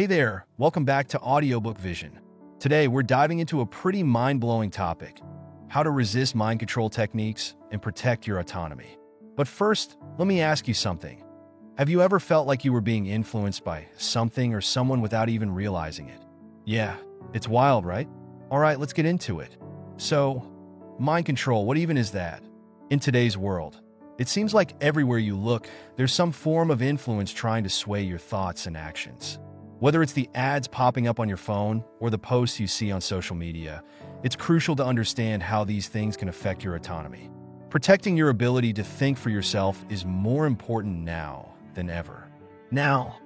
Hey there, welcome back to Audiobook Vision. Today, we're diving into a pretty mind blowing topic how to resist mind control techniques and protect your autonomy. But first, let me ask you something. Have you ever felt like you were being influenced by something or someone without even realizing it? Yeah, it's wild, right? All right, let's get into it. So, mind control, what even is that? In today's world, it seems like everywhere you look, there's some form of influence trying to sway your thoughts and actions. Whether it's the ads popping up on your phone or the posts you see on social media, it's crucial to understand how these things can affect your autonomy. Protecting your ability to think for yourself is more important now than ever. Now,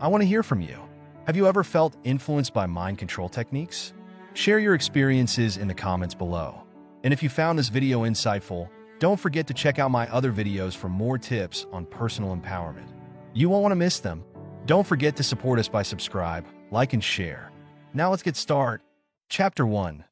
I want to hear from you. Have you ever felt influenced by mind control techniques? Share your experiences in the comments below. And if you found this video insightful, don't forget to check out my other videos for more tips on personal empowerment. You won't want to miss them. Don't forget to support us by subscribe, like, and share. Now let's get started. Chapter 1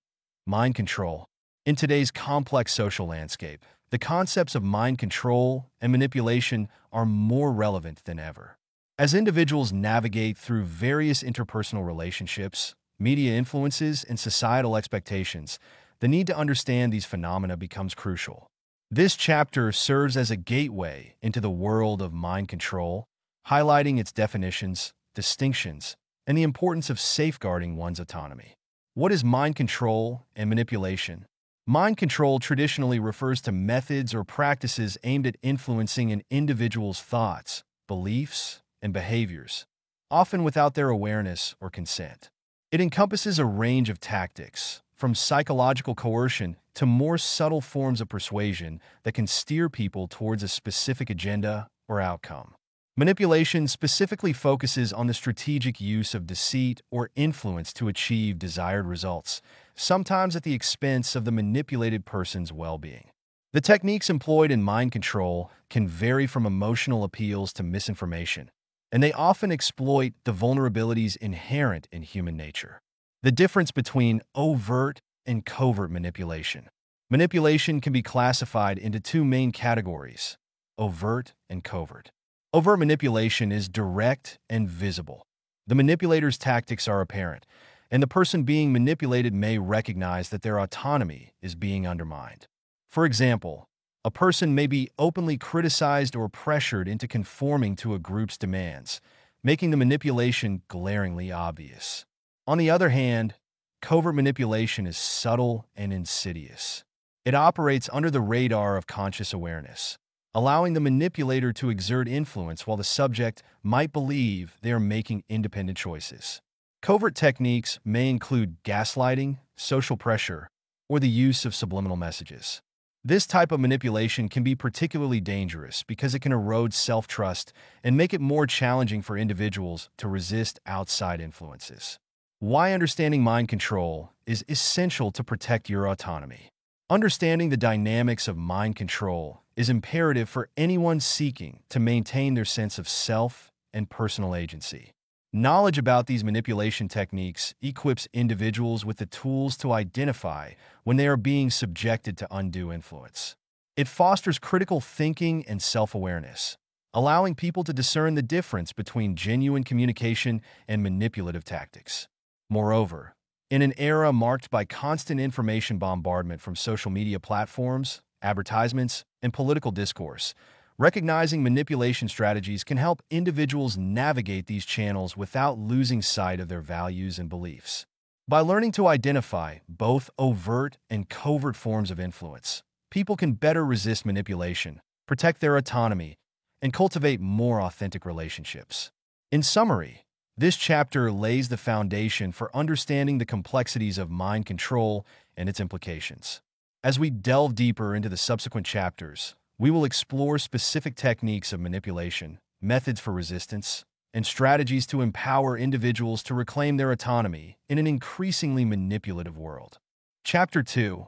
Mind Control. In today's complex social landscape, the concepts of mind control and manipulation are more relevant than ever. As individuals navigate through various interpersonal relationships, media influences, and societal expectations, the need to understand these phenomena becomes crucial. This chapter serves as a gateway into the world of mind control, highlighting its definitions, distinctions, and the importance of safeguarding one's autonomy. What is mind control and manipulation? Mind control traditionally refers to methods or practices aimed at influencing an individual's thoughts, beliefs, and behaviors, often without their awareness or consent. It encompasses a range of tactics, from psychological coercion to more subtle forms of persuasion that can steer people towards a specific agenda or outcome. Manipulation specifically focuses on the strategic use of deceit or influence to achieve desired results, sometimes at the expense of the manipulated person's well being. The techniques employed in mind control can vary from emotional appeals to misinformation, and they often exploit the vulnerabilities inherent in human nature. The difference between overt and covert manipulation. Manipulation can be classified into two main categories overt and covert. Overt manipulation is direct and visible. The manipulator's tactics are apparent, and the person being manipulated may recognize that their autonomy is being undermined. For example, a person may be openly criticized or pressured into conforming to a group's demands, making the manipulation glaringly obvious. On the other hand, covert manipulation is subtle and insidious. It operates under the radar of conscious awareness, allowing the manipulator to exert influence while the subject might believe they are making independent choices. Covert techniques may include gaslighting, social pressure, or the use of subliminal messages. This type of manipulation can be particularly dangerous because it can erode self trust and make it more challenging for individuals to resist outside influences. Why understanding mind control is essential to protect your autonomy. Understanding the dynamics of mind control is imperative for anyone seeking to maintain their sense of self and personal agency. Knowledge about these manipulation techniques equips individuals with the tools to identify when they are being subjected to undue influence. It fosters critical thinking and self awareness, allowing people to discern the difference between genuine communication and manipulative tactics. Moreover, in an era marked by constant information bombardment from social media platforms, advertisements, and political discourse, Recognizing manipulation strategies can help individuals navigate these channels without losing sight of their values and beliefs. By learning to identify both overt and covert forms of influence, people can better resist manipulation, protect their autonomy, and cultivate more authentic relationships. In summary, this chapter lays the foundation for understanding the complexities of mind control and its implications. As we delve deeper into the subsequent chapters, we will explore specific techniques of manipulation, methods for resistance, and strategies to empower individuals to reclaim their autonomy in an increasingly manipulative world. Chapter 2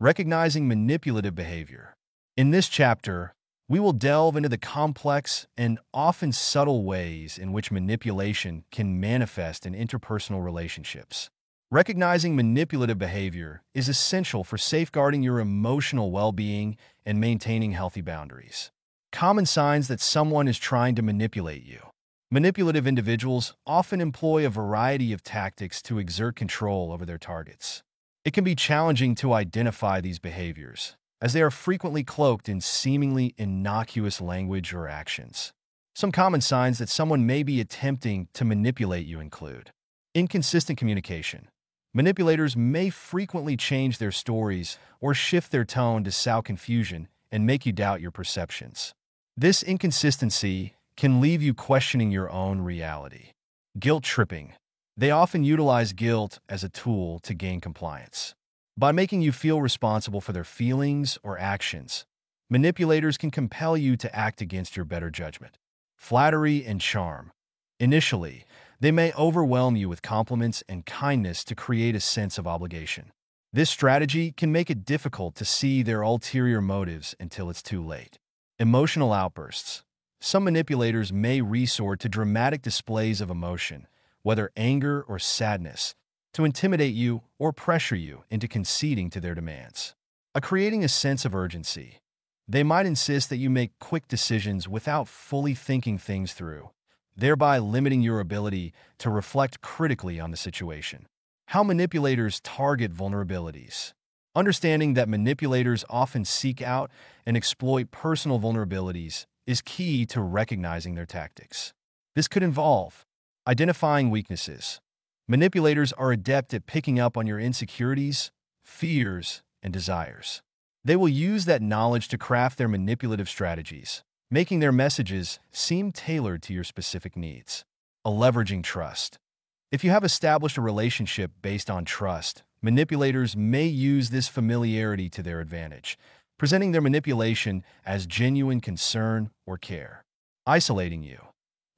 Recognizing Manipulative Behavior. In this chapter, we will delve into the complex and often subtle ways in which manipulation can manifest in interpersonal relationships. Recognizing manipulative behavior is essential for safeguarding your emotional well being and maintaining healthy boundaries. Common signs that someone is trying to manipulate you. Manipulative individuals often employ a variety of tactics to exert control over their targets. It can be challenging to identify these behaviors, as they are frequently cloaked in seemingly innocuous language or actions. Some common signs that someone may be attempting to manipulate you include inconsistent communication. Manipulators may frequently change their stories or shift their tone to sow confusion and make you doubt your perceptions. This inconsistency can leave you questioning your own reality. Guilt tripping. They often utilize guilt as a tool to gain compliance. By making you feel responsible for their feelings or actions, manipulators can compel you to act against your better judgment. Flattery and charm. Initially, they may overwhelm you with compliments and kindness to create a sense of obligation. This strategy can make it difficult to see their ulterior motives until it's too late. Emotional outbursts. Some manipulators may resort to dramatic displays of emotion, whether anger or sadness, to intimidate you or pressure you into conceding to their demands. A creating a sense of urgency. They might insist that you make quick decisions without fully thinking things through, thereby limiting your ability to reflect critically on the situation. How manipulators target vulnerabilities. Understanding that manipulators often seek out and exploit personal vulnerabilities is key to recognizing their tactics. This could involve identifying weaknesses. Manipulators are adept at picking up on your insecurities, fears, and desires. They will use that knowledge to craft their manipulative strategies, making their messages seem tailored to your specific needs. A leveraging trust. If you have established a relationship based on trust, manipulators may use this familiarity to their advantage, presenting their manipulation as genuine concern or care. Isolating you.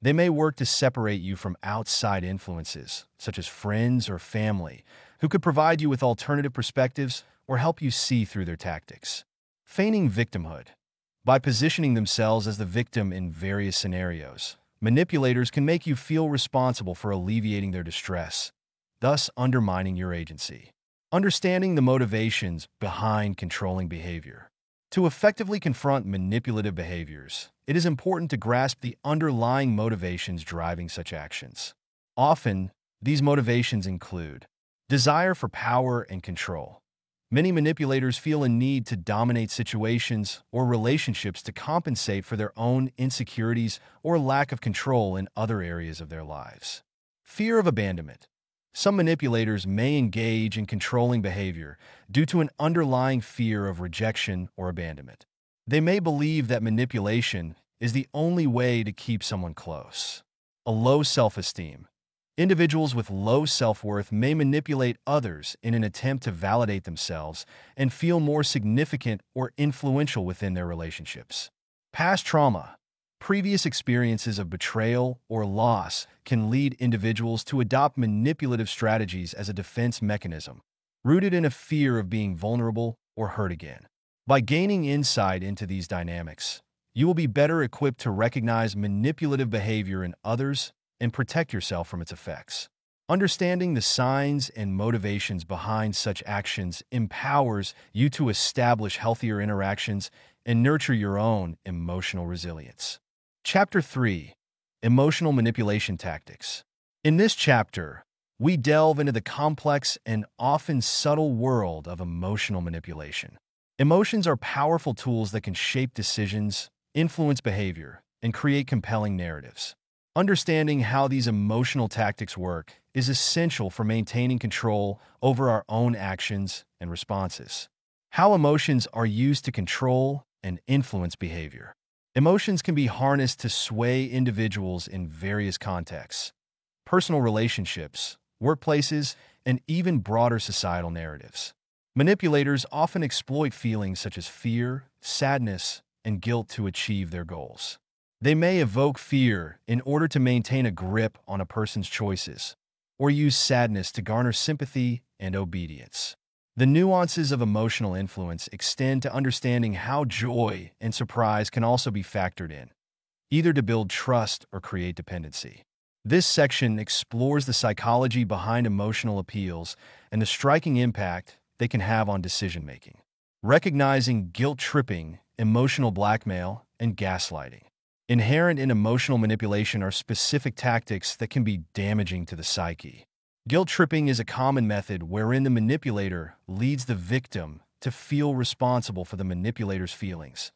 They may work to separate you from outside influences, such as friends or family, who could provide you with alternative perspectives or help you see through their tactics. Feigning victimhood. By positioning themselves as the victim in various scenarios, manipulators can make you feel responsible for alleviating their distress, thus undermining your agency. Understanding the motivations behind controlling behavior. To effectively confront manipulative behaviors, it is important to grasp the underlying motivations driving such actions. Often, these motivations include desire for power and control. Many manipulators feel a need to dominate situations or relationships to compensate for their own insecurities or lack of control in other areas of their lives. Fear of abandonment. Some manipulators may engage in controlling behavior due to an underlying fear of rejection or abandonment. They may believe that manipulation is the only way to keep someone close. A low self-esteem. Individuals with low self-worth may manipulate others in an attempt to validate themselves and feel more significant or influential within their relationships. Past trauma. Previous experiences of betrayal or loss can lead individuals to adopt manipulative strategies as a defense mechanism, rooted in a fear of being vulnerable or hurt again. By gaining insight into these dynamics, you will be better equipped to recognize manipulative behavior in others and protect yourself from its effects. Understanding the signs and motivations behind such actions empowers you to establish healthier interactions and nurture your own emotional resilience. Chapter 3 Emotional Manipulation Tactics. In this chapter, we delve into the complex and often subtle world of emotional manipulation. Emotions are powerful tools that can shape decisions, influence behavior, and create compelling narratives. Understanding how these emotional tactics work is essential for maintaining control over our own actions and responses. How emotions are used to control and influence behavior. Emotions can be harnessed to sway individuals in various contexts, personal relationships, workplaces, and even broader societal narratives. Manipulators often exploit feelings such as fear, sadness, and guilt to achieve their goals. They may evoke fear in order to maintain a grip on a person's choices, or use sadness to garner sympathy and obedience. The nuances of emotional influence extend to understanding how joy and surprise can also be factored in, either to build trust or create dependency. This section explores the psychology behind emotional appeals and the striking impact they can have on decision making. Recognizing guilt tripping, emotional blackmail, and gaslighting. Inherent in emotional manipulation are specific tactics that can be damaging to the psyche. Guilt tripping is a common method wherein the manipulator leads the victim to feel responsible for the manipulator's feelings,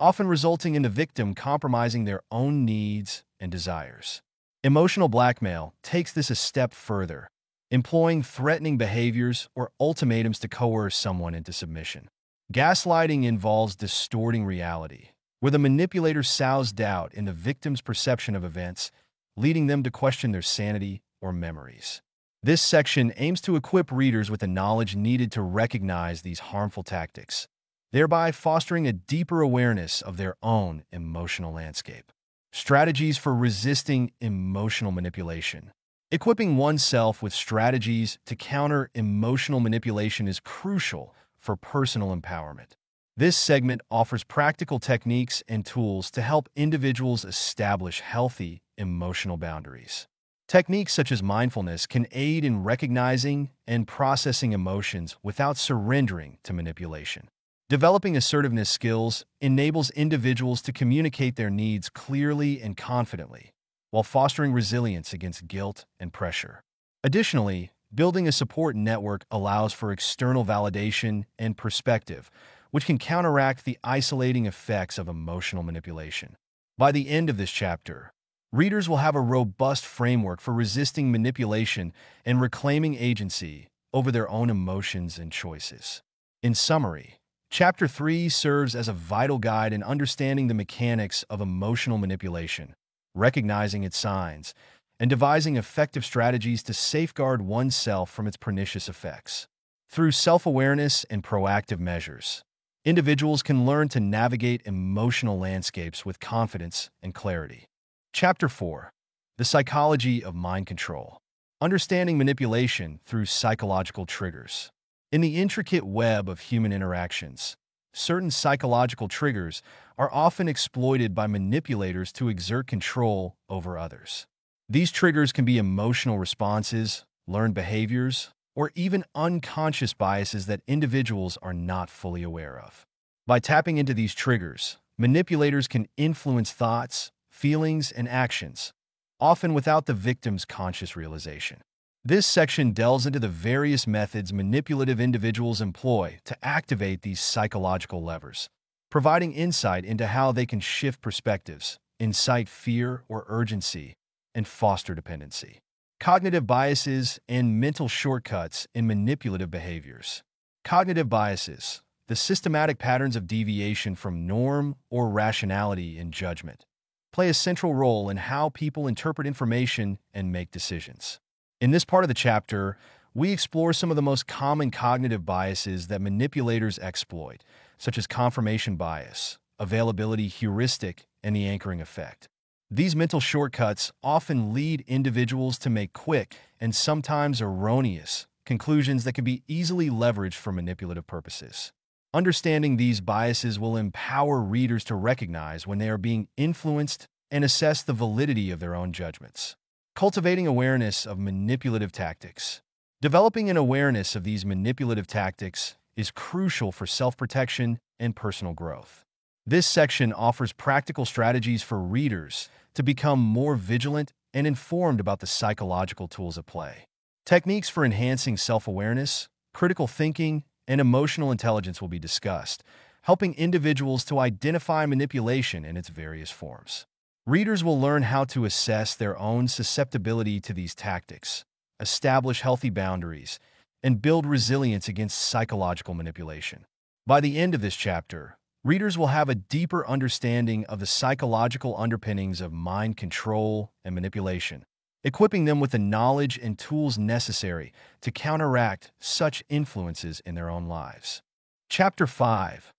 often resulting in the victim compromising their own needs and desires. Emotional blackmail takes this a step further, employing threatening behaviors or ultimatums to coerce someone into submission. Gaslighting involves distorting reality, where the manipulator sows doubt in the victim's perception of events, leading them to question their sanity or memories. This section aims to equip readers with the knowledge needed to recognize these harmful tactics, thereby fostering a deeper awareness of their own emotional landscape. Strategies for resisting emotional manipulation. Equipping oneself with strategies to counter emotional manipulation is crucial for personal empowerment. This segment offers practical techniques and tools to help individuals establish healthy emotional boundaries. Techniques such as mindfulness can aid in recognizing and processing emotions without surrendering to manipulation. Developing assertiveness skills enables individuals to communicate their needs clearly and confidently, while fostering resilience against guilt and pressure. Additionally, building a support network allows for external validation and perspective, which can counteract the isolating effects of emotional manipulation. By the end of this chapter, Readers will have a robust framework for resisting manipulation and reclaiming agency over their own emotions and choices. In summary, Chapter 3 serves as a vital guide in understanding the mechanics of emotional manipulation, recognizing its signs, and devising effective strategies to safeguard oneself from its pernicious effects. Through self-awareness and proactive measures, individuals can learn to navigate emotional landscapes with confidence and clarity. Chapter 4 The Psychology of Mind Control Understanding Manipulation Through Psychological Triggers. In the intricate web of human interactions, certain psychological triggers are often exploited by manipulators to exert control over others. These triggers can be emotional responses, learned behaviors, or even unconscious biases that individuals are not fully aware of. By tapping into these triggers, manipulators can influence thoughts, feelings, and actions, often without the victim's conscious realization. This section delves into the various methods manipulative individuals employ to activate these psychological levers, providing insight into how they can shift perspectives, incite fear or urgency, and foster dependency. Cognitive biases and mental shortcuts in manipulative behaviors. Cognitive biases, the systematic patterns of deviation from norm or rationality in judgment, play a central role in how people interpret information and make decisions. In this part of the chapter, we explore some of the most common cognitive biases that manipulators exploit, such as confirmation bias, availability heuristic, and the anchoring effect. These mental shortcuts often lead individuals to make quick and sometimes erroneous conclusions that can be easily leveraged for manipulative purposes. Understanding these biases will empower readers to recognize when they are being influenced and assess the validity of their own judgments. Cultivating awareness of manipulative tactics. Developing an awareness of these manipulative tactics is crucial for self-protection and personal growth. This section offers practical strategies for readers to become more vigilant and informed about the psychological tools at play. Techniques for enhancing self-awareness, critical thinking, and emotional intelligence will be discussed, helping individuals to identify manipulation in its various forms. Readers will learn how to assess their own susceptibility to these tactics, establish healthy boundaries, and build resilience against psychological manipulation. By the end of this chapter, readers will have a deeper understanding of the psychological underpinnings of mind control and manipulation, equipping them with the knowledge and tools necessary to counteract such influences in their own lives. Chapter 5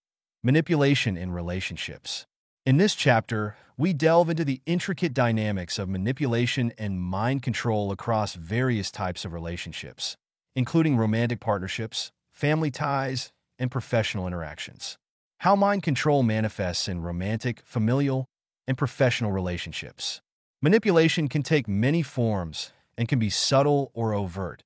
Manipulation in Relationships In this chapter, we delve into the intricate dynamics of manipulation and mind control across various types of relationships, including romantic partnerships, family ties, and professional interactions. How mind control manifests in romantic, familial, and professional relationships. Manipulation can take many forms and can be subtle or overt,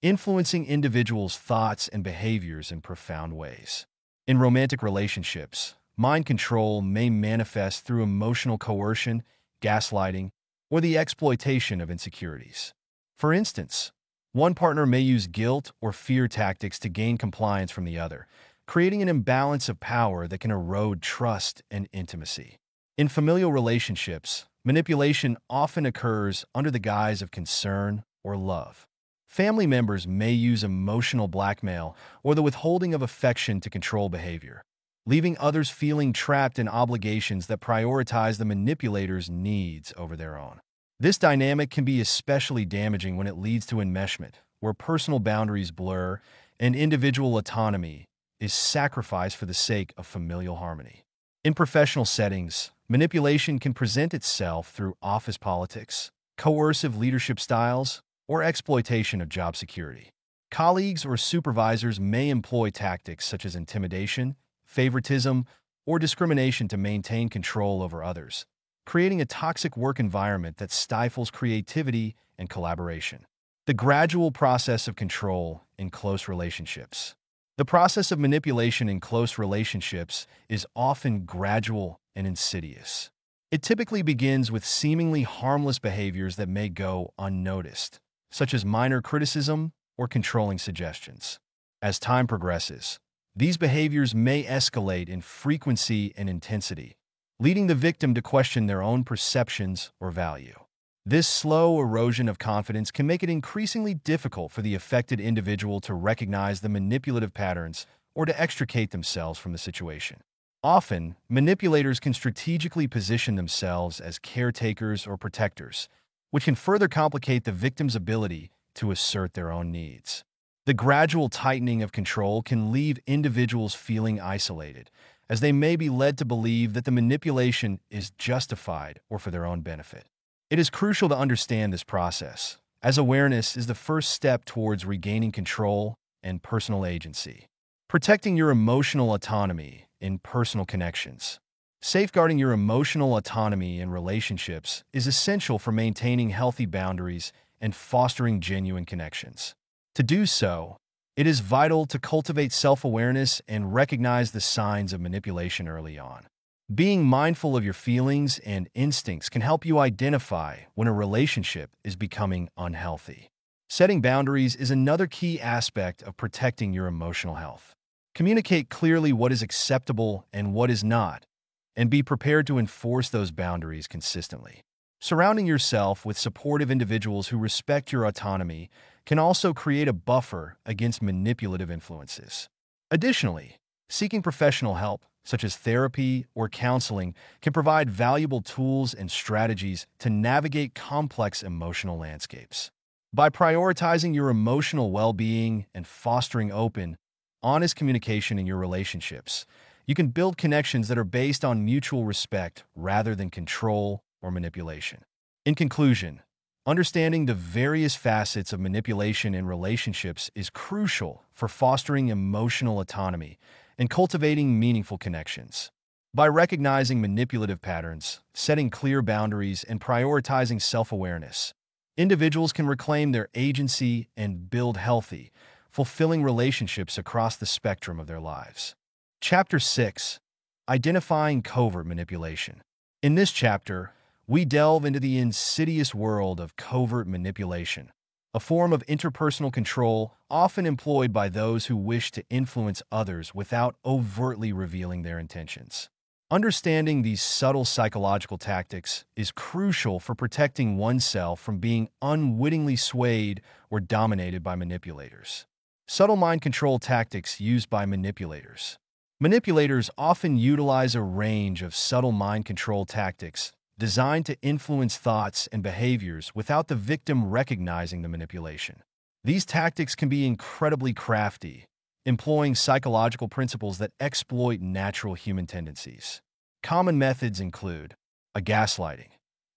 influencing individuals' thoughts and behaviors in profound ways. In romantic relationships, mind control may manifest through emotional coercion, gaslighting, or the exploitation of insecurities. For instance, one partner may use guilt or fear tactics to gain compliance from the other, creating an imbalance of power that can erode trust and intimacy. In familial relationships, manipulation often occurs under the guise of concern or love. Family members may use emotional blackmail or the withholding of affection to control behavior, leaving others feeling trapped in obligations that prioritize the manipulator's needs over their own. This dynamic can be especially damaging when it leads to enmeshment, where personal boundaries blur and individual autonomy is sacrificed for the sake of familial harmony. In professional settings, manipulation can present itself through office politics, coercive leadership styles, or exploitation of job security. Colleagues or supervisors may employ tactics such as intimidation, favoritism, or discrimination to maintain control over others, creating a toxic work environment that stifles creativity and collaboration. The gradual process of control in close relationships. The process of manipulation in close relationships is often gradual and insidious. It typically begins with seemingly harmless behaviors that may go unnoticed, such as minor criticism or controlling suggestions. As time progresses, these behaviors may escalate in frequency and intensity, leading the victim to question their own perceptions or value. This slow erosion of confidence can make it increasingly difficult for the affected individual to recognize the manipulative patterns or to extricate themselves from the situation. Often, manipulators can strategically position themselves as caretakers or protectors, which can further complicate the victim's ability to assert their own needs. The gradual tightening of control can leave individuals feeling isolated, as they may be led to believe that the manipulation is justified or for their own benefit. It is crucial to understand this process, as awareness is the first step towards regaining control and personal agency. Protecting your emotional autonomy in personal connections. Safeguarding your emotional autonomy in relationships is essential for maintaining healthy boundaries and fostering genuine connections. To do so, it is vital to cultivate self awareness and recognize the signs of manipulation early on. Being mindful of your feelings and instincts can help you identify when a relationship is becoming unhealthy. Setting boundaries is another key aspect of protecting your emotional health. Communicate clearly what is acceptable and what is not, and be prepared to enforce those boundaries consistently. Surrounding yourself with supportive individuals who respect your autonomy can also create a buffer against manipulative influences. Additionally, seeking professional help, such as therapy or counseling, can provide valuable tools and strategies to navigate complex emotional landscapes. By prioritizing your emotional well being and fostering open, honest communication in your relationships, you can build connections that are based on mutual respect rather than control or manipulation. In conclusion, Understanding the various facets of manipulation in relationships is crucial for fostering emotional autonomy and cultivating meaningful connections. By recognizing manipulative patterns, setting clear boundaries, and prioritizing self awareness, individuals can reclaim their agency and build healthy, fulfilling relationships across the spectrum of their lives. Chapter 6 Identifying Covert Manipulation. In this chapter, we delve into the insidious world of covert manipulation, a form of interpersonal control often employed by those who wish to influence others without overtly revealing their intentions. Understanding these subtle psychological tactics is crucial for protecting oneself from being unwittingly swayed or dominated by manipulators. Subtle mind control tactics used by manipulators. Manipulators often utilize a range of subtle mind control tactics designed to influence thoughts and behaviors without the victim recognizing the manipulation. These tactics can be incredibly crafty, employing psychological principles that exploit natural human tendencies. Common methods include a gaslighting.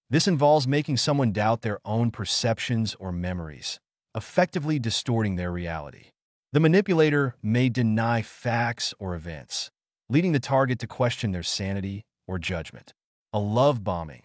This involves making someone doubt their own perceptions or memories, effectively distorting their reality. The manipulator may deny facts or events, leading the target to question their sanity or judgment. A love bombing.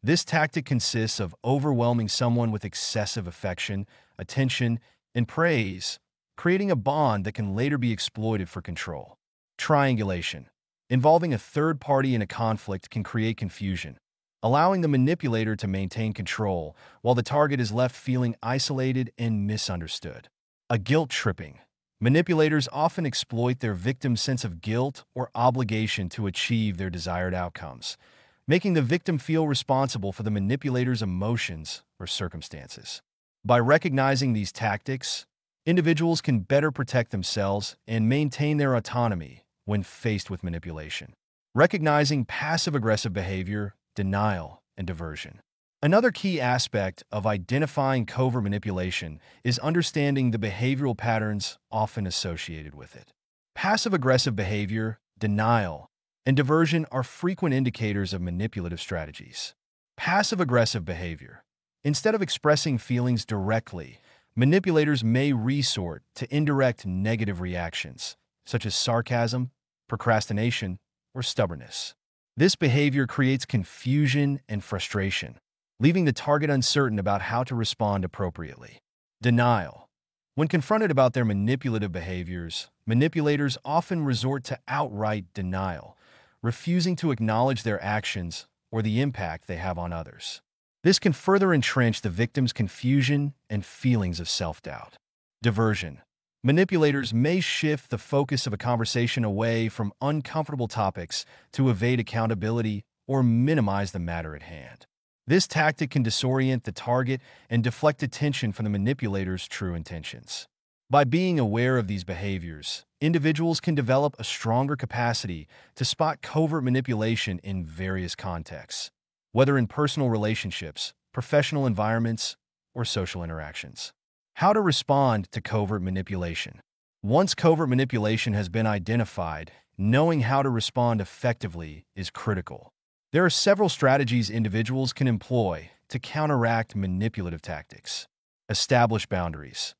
This tactic consists of overwhelming someone with excessive affection, attention, and praise, creating a bond that can later be exploited for control. Triangulation. Involving a third party in a conflict can create confusion, allowing the manipulator to maintain control while the target is left feeling isolated and misunderstood. A guilt tripping. Manipulators often exploit their victim's sense of guilt or obligation to achieve their desired outcomes, making the victim feel responsible for the manipulator's emotions or circumstances. By recognizing these tactics, individuals can better protect themselves and maintain their autonomy when faced with manipulation. Recognizing passive-aggressive behavior denial, and diversion. Another key aspect of identifying covert manipulation is understanding the behavioral patterns often associated with it. Passive-aggressive behavior, denial, and diversion are frequent indicators of manipulative strategies. Passive-aggressive behavior. Instead of expressing feelings directly, manipulators may resort to indirect negative reactions, such as sarcasm, procrastination, or stubbornness. This behavior creates confusion and frustration, leaving the target uncertain about how to respond appropriately. Denial. When confronted about their manipulative behaviors, manipulators often resort to outright denial, refusing to acknowledge their actions or the impact they have on others. This can further entrench the victim's confusion and feelings of self-doubt. Diversion. Manipulators may shift the focus of a conversation away from uncomfortable topics to evade accountability or minimize the matter at hand. This tactic can disorient the target and deflect attention from the manipulator's true intentions. By being aware of these behaviors, individuals can develop a stronger capacity to spot covert manipulation in various contexts, whether in personal relationships, professional environments, or social interactions. How to respond to covert manipulation. Once covert manipulation has been identified, knowing how to respond effectively is critical. There are several strategies individuals can employ to counteract manipulative tactics. Establish boundaries.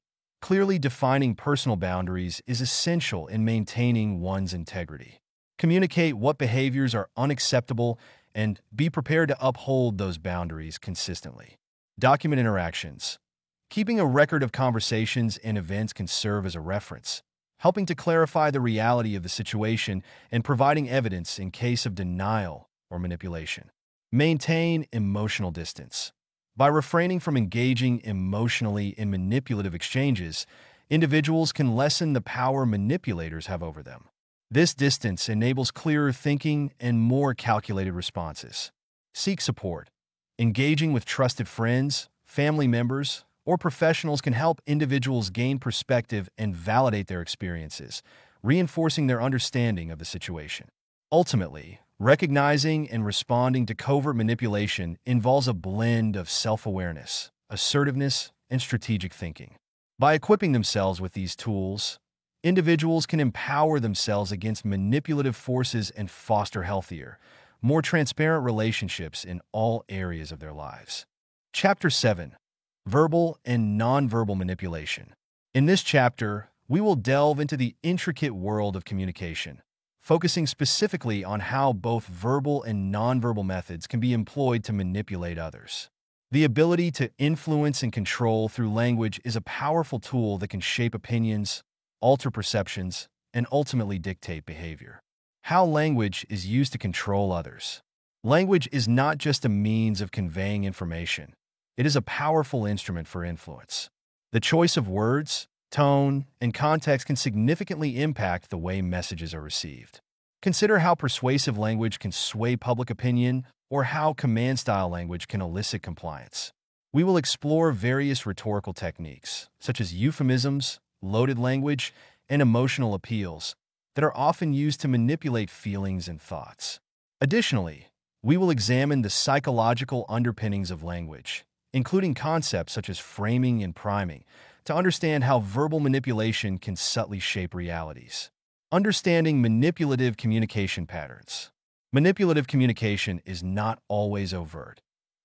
Clearly defining personal boundaries is essential in maintaining one's integrity. Communicate what behaviors are unacceptable and be prepared to uphold those boundaries consistently. Document interactions. Keeping a record of conversations and events can serve as a reference, helping to clarify the reality of the situation and providing evidence in case of denial or manipulation. Maintain emotional distance. By refraining from engaging emotionally in manipulative exchanges, individuals can lessen the power manipulators have over them. This distance enables clearer thinking and more calculated responses. Seek support. Engaging with trusted friends, family members, or professionals can help individuals gain perspective and validate their experiences, reinforcing their understanding of the situation. Ultimately, recognizing and responding to covert manipulation involves a blend of self-awareness, assertiveness, and strategic thinking. By equipping themselves with these tools, individuals can empower themselves against manipulative forces and foster healthier, more transparent relationships in all areas of their lives. Chapter 7 verbal and nonverbal manipulation. In this chapter, we will delve into the intricate world of communication, focusing specifically on how both verbal and nonverbal methods can be employed to manipulate others. The ability to influence and control through language is a powerful tool that can shape opinions, alter perceptions, and ultimately dictate behavior. How language is used to control others. Language is not just a means of conveying information. It is a powerful instrument for influence. The choice of words, tone, and context can significantly impact the way messages are received. Consider how persuasive language can sway public opinion or how command-style language can elicit compliance. We will explore various rhetorical techniques, such as euphemisms, loaded language, and emotional appeals, that are often used to manipulate feelings and thoughts. Additionally, we will examine the psychological underpinnings of language including concepts such as framing and priming, to understand how verbal manipulation can subtly shape realities. Understanding manipulative communication patterns. Manipulative communication is not always overt.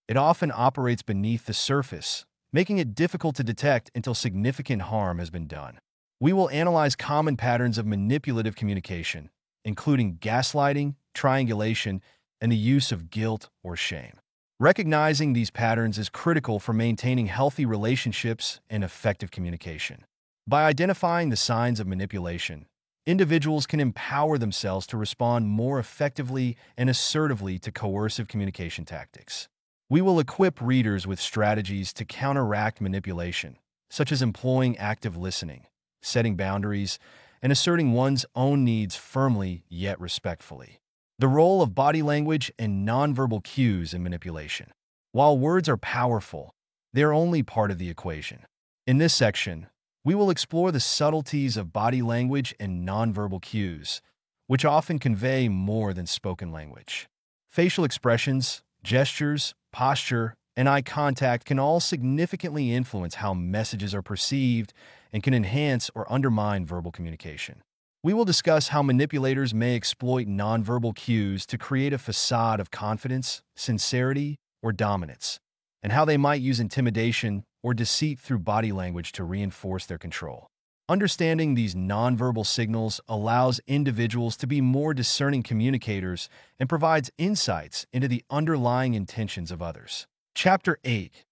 It often operates beneath the surface, making it difficult to detect until significant harm has been done. We will analyze common patterns of manipulative communication, including gaslighting, triangulation, and the use of guilt or shame. Recognizing these patterns is critical for maintaining healthy relationships and effective communication. By identifying the signs of manipulation, individuals can empower themselves to respond more effectively and assertively to coercive communication tactics. We will equip readers with strategies to counteract manipulation, such as employing active listening, setting boundaries, and asserting one's own needs firmly yet respectfully. The role of body language and nonverbal cues in manipulation. While words are powerful, they are only part of the equation. In this section, we will explore the subtleties of body language and nonverbal cues, which often convey more than spoken language. Facial expressions, gestures, posture, and eye contact can all significantly influence how messages are perceived and can enhance or undermine verbal communication. We will discuss how manipulators may exploit nonverbal cues to create a facade of confidence, sincerity, or dominance, and how they might use intimidation or deceit through body language to reinforce their control. Understanding these nonverbal signals allows individuals to be more discerning communicators and provides insights into the underlying intentions of others. Chapter 8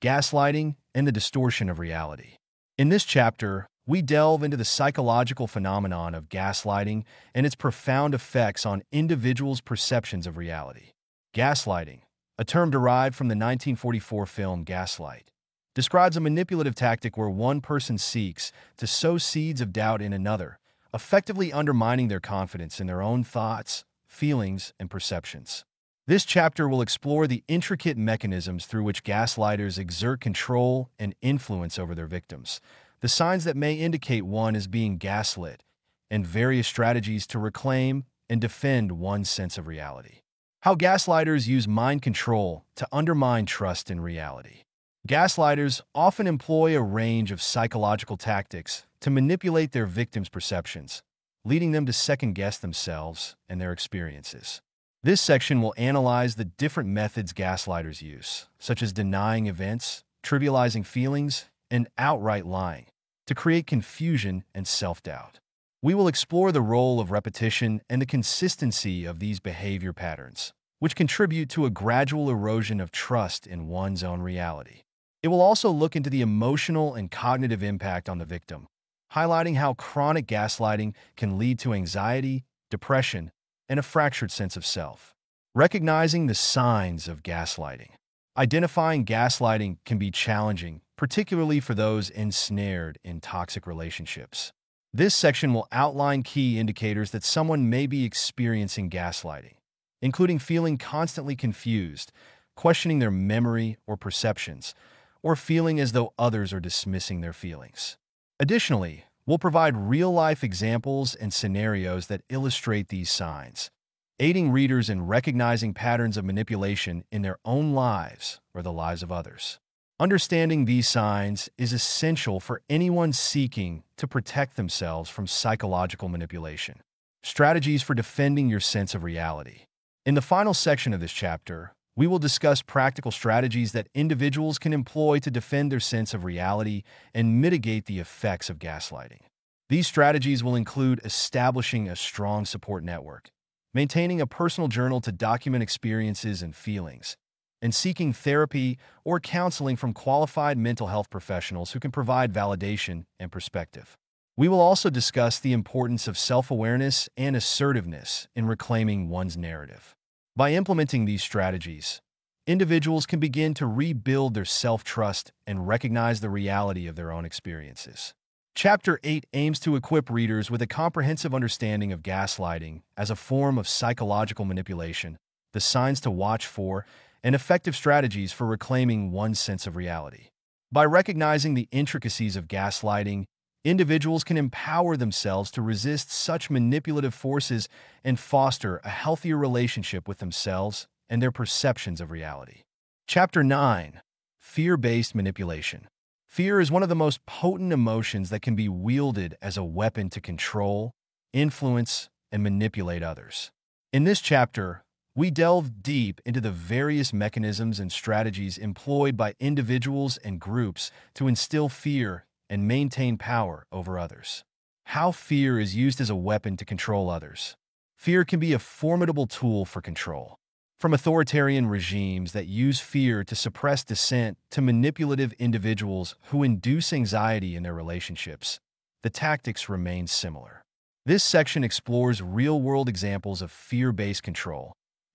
Gaslighting and the Distortion of Reality. In this chapter, we delve into the psychological phenomenon of gaslighting and its profound effects on individuals' perceptions of reality. Gaslighting, a term derived from the 1944 film Gaslight, describes a manipulative tactic where one person seeks to sow seeds of doubt in another, effectively undermining their confidence in their own thoughts, feelings, and perceptions. This chapter will explore the intricate mechanisms through which gaslighters exert control and influence over their victims, the signs that may indicate one is being gaslit, and various strategies to reclaim and defend one's sense of reality. How gaslighters use mind control to undermine trust in reality. Gaslighters often employ a range of psychological tactics to manipulate their victims' perceptions, leading them to second guess themselves and their experiences. This section will analyze the different methods gaslighters use, such as denying events, trivializing feelings, and outright lying, to create confusion and self doubt. We will explore the role of repetition and the consistency of these behavior patterns, which contribute to a gradual erosion of trust in one's own reality. It will also look into the emotional and cognitive impact on the victim, highlighting how chronic gaslighting can lead to anxiety, depression, and a fractured sense of self. Recognizing the signs of gaslighting. Identifying gaslighting can be challenging, particularly for those ensnared in toxic relationships. This section will outline key indicators that someone may be experiencing gaslighting, including feeling constantly confused, questioning their memory or perceptions, or feeling as though others are dismissing their feelings. Additionally, we'll provide real-life examples and scenarios that illustrate these signs, aiding readers in recognizing patterns of manipulation in their own lives or the lives of others. Understanding these signs is essential for anyone seeking to protect themselves from psychological manipulation. Strategies for defending your sense of reality. In the final section of this chapter, we will discuss practical strategies that individuals can employ to defend their sense of reality and mitigate the effects of gaslighting. These strategies will include establishing a strong support network, maintaining a personal journal to document experiences and feelings, and seeking therapy or counseling from qualified mental health professionals who can provide validation and perspective. We will also discuss the importance of self-awareness and assertiveness in reclaiming one's narrative. By implementing these strategies, individuals can begin to rebuild their self-trust and recognize the reality of their own experiences. Chapter 8 aims to equip readers with a comprehensive understanding of gaslighting as a form of psychological manipulation, the signs to watch for, and effective strategies for reclaiming one's sense of reality. By recognizing the intricacies of gaslighting, individuals can empower themselves to resist such manipulative forces and foster a healthier relationship with themselves and their perceptions of reality. Chapter 9 Fear Based Manipulation Fear is one of the most potent emotions that can be wielded as a weapon to control, influence, and manipulate others. In this chapter, we delve deep into the various mechanisms and strategies employed by individuals and groups to instill fear and maintain power over others. How fear is used as a weapon to control others. Fear can be a formidable tool for control. From authoritarian regimes that use fear to suppress dissent to manipulative individuals who induce anxiety in their relationships, the tactics remain similar. This section explores real-world examples of fear-based control,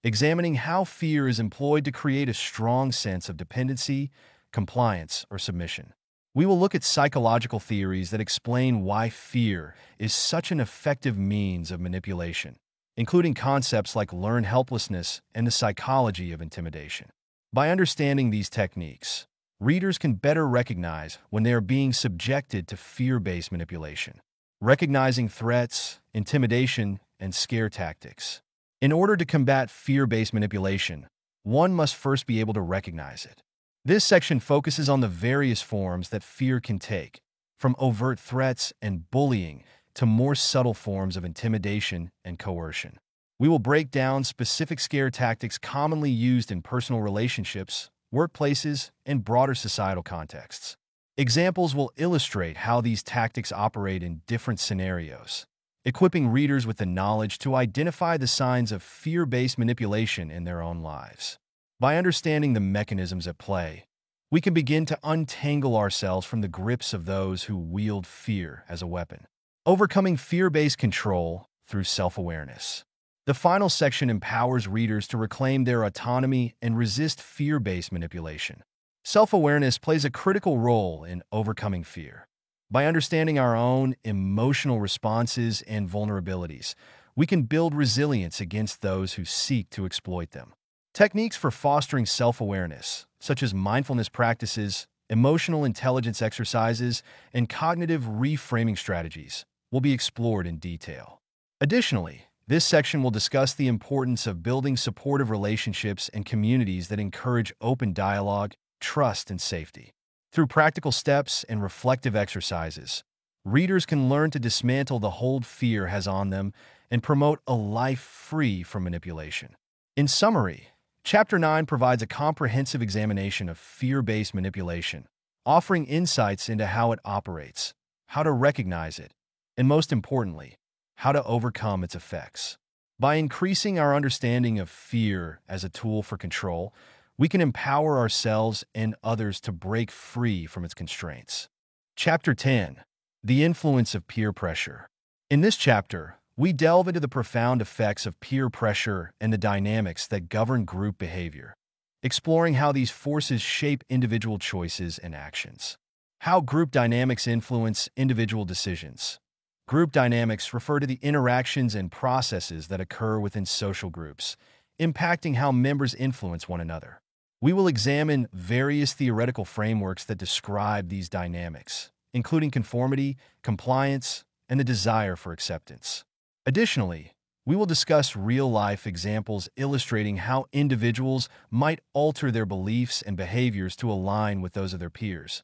examining how fear is employed to create a strong sense of dependency, compliance, or submission. We will look at psychological theories that explain why fear is such an effective means of manipulation, including concepts like learned helplessness and the psychology of intimidation. By understanding these techniques, readers can better recognize when they are being subjected to fear-based manipulation, recognizing threats, intimidation, and scare tactics. In order to combat fear-based manipulation, one must first be able to recognize it. This section focuses on the various forms that fear can take, from overt threats and bullying to more subtle forms of intimidation and coercion. We will break down specific scare tactics commonly used in personal relationships, workplaces, and broader societal contexts. Examples will illustrate how these tactics operate in different scenarios, equipping readers with the knowledge to identify the signs of fear-based manipulation in their own lives. By understanding the mechanisms at play, we can begin to untangle ourselves from the grips of those who wield fear as a weapon, overcoming fear-based control through self-awareness. The final section empowers readers to reclaim their autonomy and resist fear-based manipulation. Self-awareness plays a critical role in overcoming fear. By understanding our own emotional responses and vulnerabilities, we can build resilience against those who seek to exploit them. Techniques for fostering self-awareness, such as mindfulness practices, emotional intelligence exercises, and cognitive reframing strategies, will be explored in detail. Additionally, this section will discuss the importance of building supportive relationships and communities that encourage open dialogue, trust, and safety. Through practical steps and reflective exercises, readers can learn to dismantle the hold fear has on them and promote a life free from manipulation. In summary, Chapter 9 provides a comprehensive examination of fear-based manipulation, offering insights into how it operates, how to recognize it, and most importantly, how to overcome its effects. By increasing our understanding of fear as a tool for control, we can empower ourselves and others to break free from its constraints. Chapter 10 The Influence of Peer Pressure. In this chapter, we delve into the profound effects of peer pressure and the dynamics that govern group behavior, exploring how these forces shape individual choices and actions. How group dynamics influence individual decisions. Group dynamics refer to the interactions and processes that occur within social groups, impacting how members influence one another. We will examine various theoretical frameworks that describe these dynamics, including conformity, compliance, and the desire for acceptance. Additionally, we will discuss real-life examples illustrating how individuals might alter their beliefs and behaviors to align with those of their peers,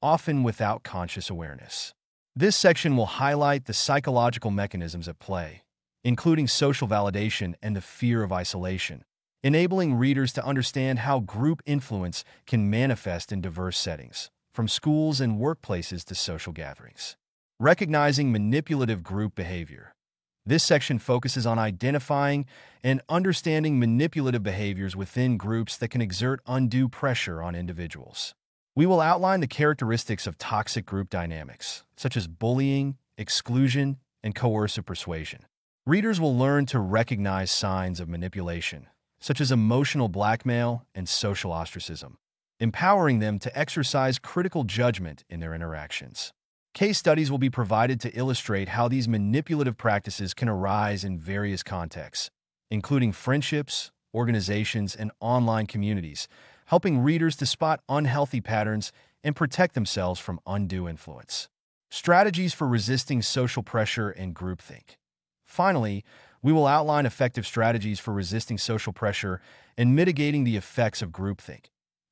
often without conscious awareness. This section will highlight the psychological mechanisms at play, including social validation and the fear of isolation, enabling readers to understand how group influence can manifest in diverse settings, from schools and workplaces to social gatherings. Recognizing manipulative group behavior. This section focuses on identifying and understanding manipulative behaviors within groups that can exert undue pressure on individuals. We will outline the characteristics of toxic group dynamics, such as bullying, exclusion, and coercive persuasion. Readers will learn to recognize signs of manipulation, such as emotional blackmail and social ostracism, empowering them to exercise critical judgment in their interactions. Case studies will be provided to illustrate how these manipulative practices can arise in various contexts, including friendships, organizations, and online communities, helping readers to spot unhealthy patterns and protect themselves from undue influence. Strategies for resisting social pressure and groupthink. Finally, we will outline effective strategies for resisting social pressure and mitigating the effects of groupthink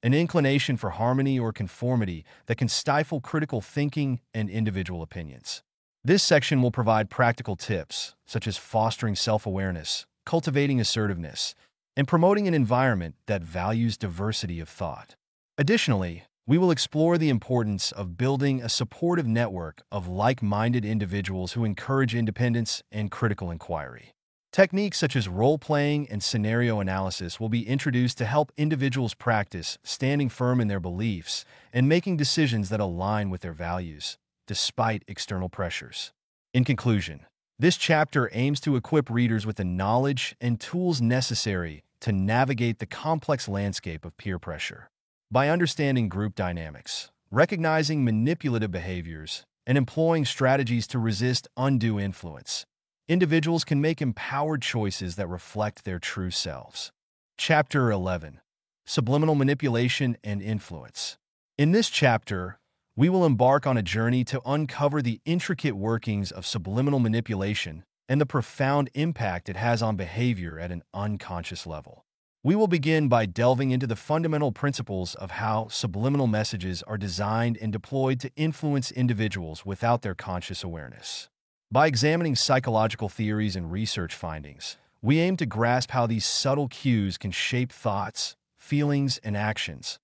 an inclination for harmony or conformity that can stifle critical thinking and individual opinions. This section will provide practical tips, such as fostering self-awareness, cultivating assertiveness, and promoting an environment that values diversity of thought. Additionally, we will explore the importance of building a supportive network of like-minded individuals who encourage independence and critical inquiry. Techniques such as role-playing and scenario analysis will be introduced to help individuals practice standing firm in their beliefs and making decisions that align with their values, despite external pressures. In conclusion, This chapter aims to equip readers with the knowledge and tools necessary to navigate the complex landscape of peer pressure. By understanding group dynamics, recognizing manipulative behaviors, and employing strategies to resist undue influence, individuals can make empowered choices that reflect their true selves. Chapter 11 Subliminal Manipulation and Influence. In this chapter, we will embark on a journey to uncover the intricate workings of subliminal manipulation and the profound impact it has on behavior at an unconscious level. We will begin by delving into the fundamental principles of how subliminal messages are designed and deployed to influence individuals without their conscious awareness. By examining psychological theories and research findings, we aim to grasp how these subtle cues can shape thoughts, feelings, and actions,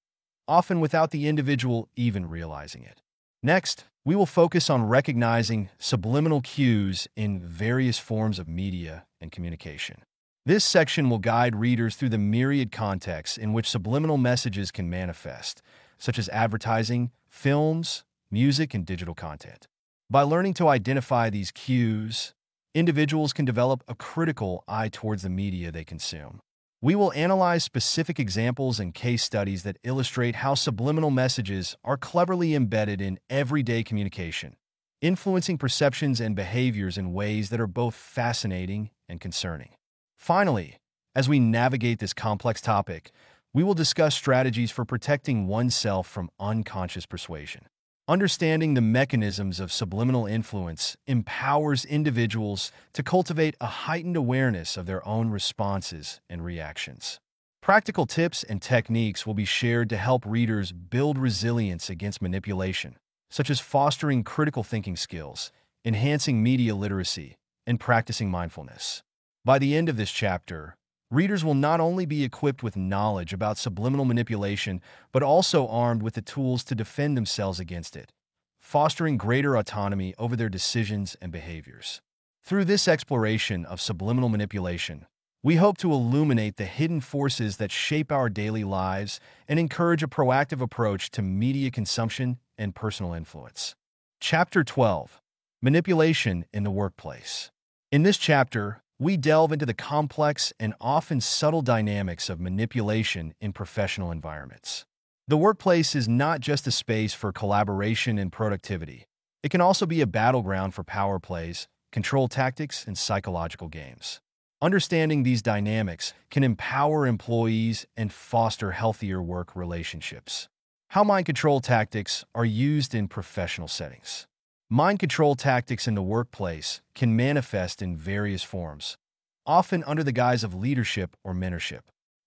often without the individual even realizing it. Next, we will focus on recognizing subliminal cues in various forms of media and communication. This section will guide readers through the myriad contexts in which subliminal messages can manifest, such as advertising, films, music, and digital content. By learning to identify these cues, individuals can develop a critical eye towards the media they consume. We will analyze specific examples and case studies that illustrate how subliminal messages are cleverly embedded in everyday communication, influencing perceptions and behaviors in ways that are both fascinating and concerning. Finally, as we navigate this complex topic, we will discuss strategies for protecting oneself from unconscious persuasion. Understanding the mechanisms of subliminal influence empowers individuals to cultivate a heightened awareness of their own responses and reactions. Practical tips and techniques will be shared to help readers build resilience against manipulation, such as fostering critical thinking skills, enhancing media literacy, and practicing mindfulness. By the end of this chapter, Readers will not only be equipped with knowledge about subliminal manipulation, but also armed with the tools to defend themselves against it, fostering greater autonomy over their decisions and behaviors. Through this exploration of subliminal manipulation, we hope to illuminate the hidden forces that shape our daily lives and encourage a proactive approach to media consumption and personal influence. Chapter 12 Manipulation in the Workplace. In this chapter, we delve into the complex and often subtle dynamics of manipulation in professional environments. The workplace is not just a space for collaboration and productivity. It can also be a battleground for power plays, control tactics, and psychological games. Understanding these dynamics can empower employees and foster healthier work relationships. How mind control tactics are used in professional settings. Mind control tactics in the workplace can manifest in various forms, often under the guise of leadership or mentorship.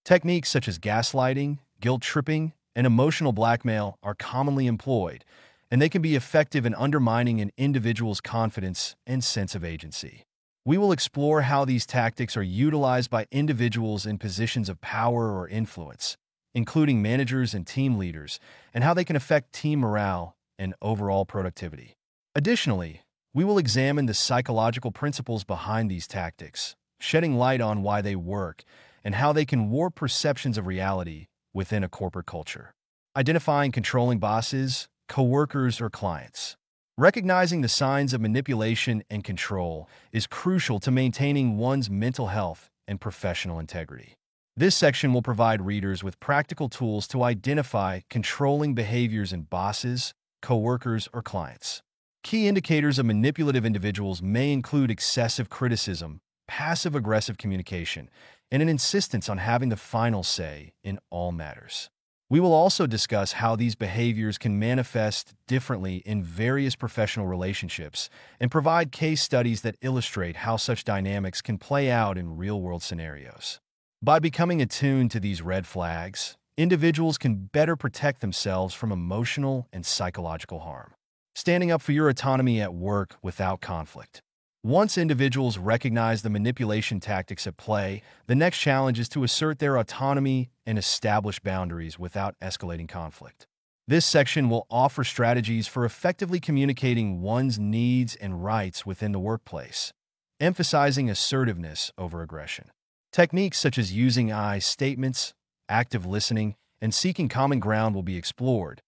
Techniques such as gaslighting, guilt tripping, and emotional blackmail are commonly employed, and they can be effective in undermining an individual's confidence and sense of agency. We will explore how these tactics are utilized by individuals in positions of power or influence, including managers and team leaders, and how they can affect team morale and overall productivity. Additionally, we will examine the psychological principles behind these tactics, shedding light on why they work and how they can warp perceptions of reality within a corporate culture. Identifying controlling bosses, coworkers, or clients. Recognizing the signs of manipulation and control is crucial to maintaining one's mental health and professional integrity. This section will provide readers with practical tools to identify controlling behaviors in bosses, coworkers, or clients. Key indicators of manipulative individuals may include excessive criticism, passive aggressive communication, and an insistence on having the final say in all matters. We will also discuss how these behaviors can manifest differently in various professional relationships and provide case studies that illustrate how such dynamics can play out in real world scenarios. By becoming attuned to these red flags, individuals can better protect themselves from emotional and psychological harm standing up for your autonomy at work without conflict. Once individuals recognize the manipulation tactics at play, the next challenge is to assert their autonomy and establish boundaries without escalating conflict. This section will offer strategies for effectively communicating one's needs and rights within the workplace, emphasizing assertiveness over aggression. Techniques such as using I statements, active listening, and seeking common ground will be explored,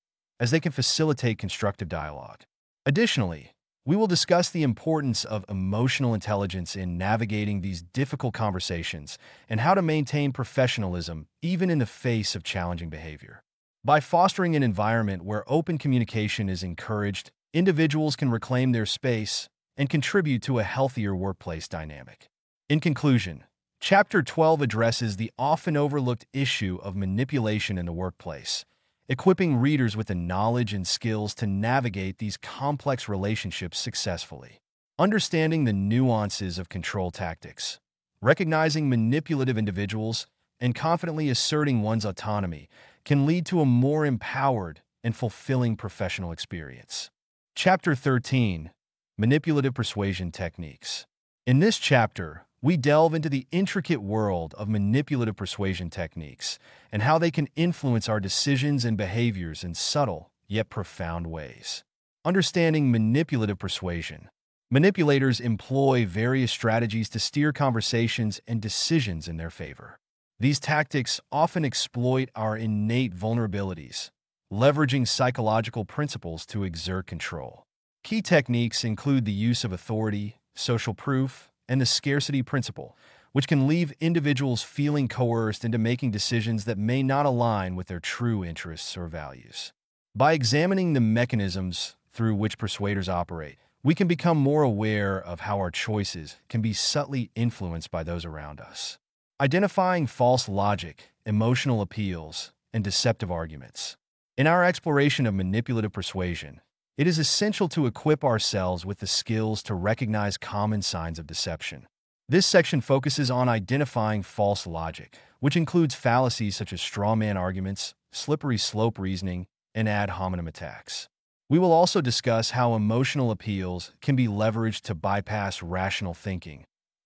as they can facilitate constructive dialogue. Additionally, we will discuss the importance of emotional intelligence in navigating these difficult conversations and how to maintain professionalism even in the face of challenging behavior. By fostering an environment where open communication is encouraged, individuals can reclaim their space and contribute to a healthier workplace dynamic. In conclusion, Chapter 12 addresses the often overlooked issue of manipulation in the workplace, equipping readers with the knowledge and skills to navigate these complex relationships successfully. Understanding the nuances of control tactics, recognizing manipulative individuals, and confidently asserting one's autonomy can lead to a more empowered and fulfilling professional experience. Chapter 13 Manipulative Persuasion Techniques. In this chapter, we delve into the intricate world of manipulative persuasion techniques and how they can influence our decisions and behaviors in subtle yet profound ways. Understanding manipulative persuasion. Manipulators employ various strategies to steer conversations and decisions in their favor. These tactics often exploit our innate vulnerabilities, leveraging psychological principles to exert control. Key techniques include the use of authority, social proof, and the scarcity principle, which can leave individuals feeling coerced into making decisions that may not align with their true interests or values. By examining the mechanisms through which persuaders operate, we can become more aware of how our choices can be subtly influenced by those around us. Identifying false logic, emotional appeals, and deceptive arguments. In our exploration of manipulative persuasion, it is essential to equip ourselves with the skills to recognize common signs of deception. This section focuses on identifying false logic, which includes fallacies such as straw man arguments, slippery slope reasoning, and ad hominem attacks. We will also discuss how emotional appeals can be leveraged to bypass rational thinking,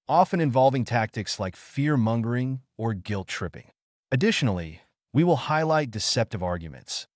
often involving tactics like fear mongering or guilt tripping. Additionally, we will highlight deceptive arguments,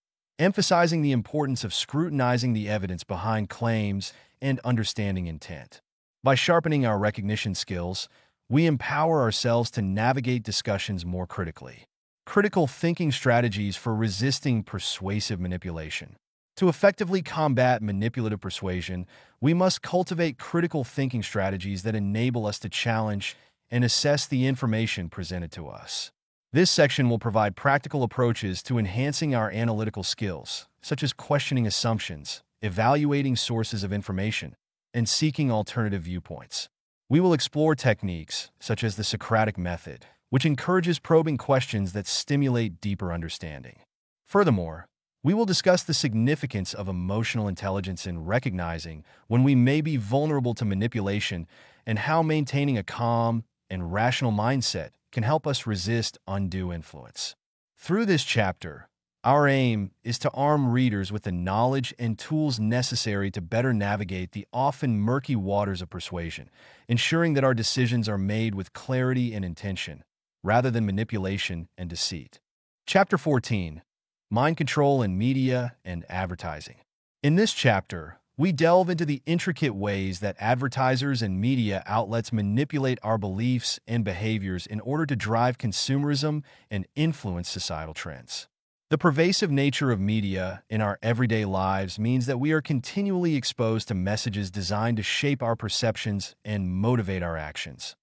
emphasizing the importance of scrutinizing the evidence behind claims and understanding intent. By sharpening our recognition skills, we empower ourselves to navigate discussions more critically. Critical thinking strategies for resisting persuasive manipulation. To effectively combat manipulative persuasion, we must cultivate critical thinking strategies that enable us to challenge and assess the information presented to us. This section will provide practical approaches to enhancing our analytical skills, such as questioning assumptions, evaluating sources of information, and seeking alternative viewpoints. We will explore techniques, such as the Socratic method, which encourages probing questions that stimulate deeper understanding. Furthermore, we will discuss the significance of emotional intelligence in recognizing when we may be vulnerable to manipulation and how maintaining a calm and rational mindset can help us resist undue influence. Through this chapter, our aim is to arm readers with the knowledge and tools necessary to better navigate the often murky waters of persuasion, ensuring that our decisions are made with clarity and intention, rather than manipulation and deceit. Chapter 14 Mind Control in Media and Advertising. In this chapter, we delve into the intricate ways that advertisers and media outlets manipulate our beliefs and behaviors in order to drive consumerism and influence societal trends. The pervasive nature of media in our everyday lives means that we are continually exposed to messages designed to shape our perceptions and motivate our actions,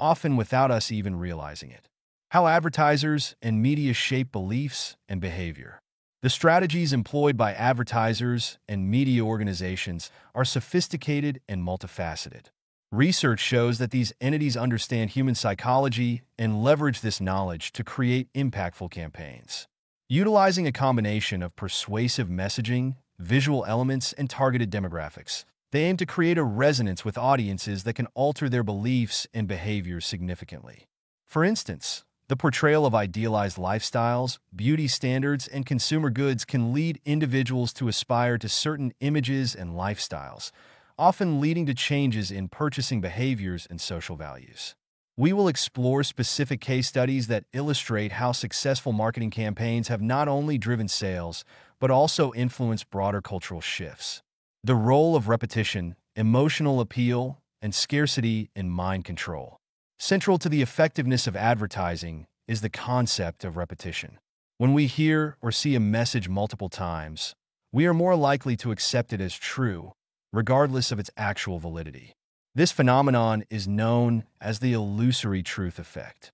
often without us even realizing it. How advertisers and media shape beliefs and behavior. The strategies employed by advertisers and media organizations are sophisticated and multifaceted. Research shows that these entities understand human psychology and leverage this knowledge to create impactful campaigns. Utilizing a combination of persuasive messaging, visual elements, and targeted demographics, they aim to create a resonance with audiences that can alter their beliefs and behaviors significantly. For instance, the portrayal of idealized lifestyles, beauty standards, and consumer goods can lead individuals to aspire to certain images and lifestyles, often leading to changes in purchasing behaviors and social values. We will explore specific case studies that illustrate how successful marketing campaigns have not only driven sales, but also influenced broader cultural shifts. The role of repetition, emotional appeal, and scarcity in mind control. Central to the effectiveness of advertising is the concept of repetition. When we hear or see a message multiple times, we are more likely to accept it as true, regardless of its actual validity. This phenomenon is known as the illusory truth effect.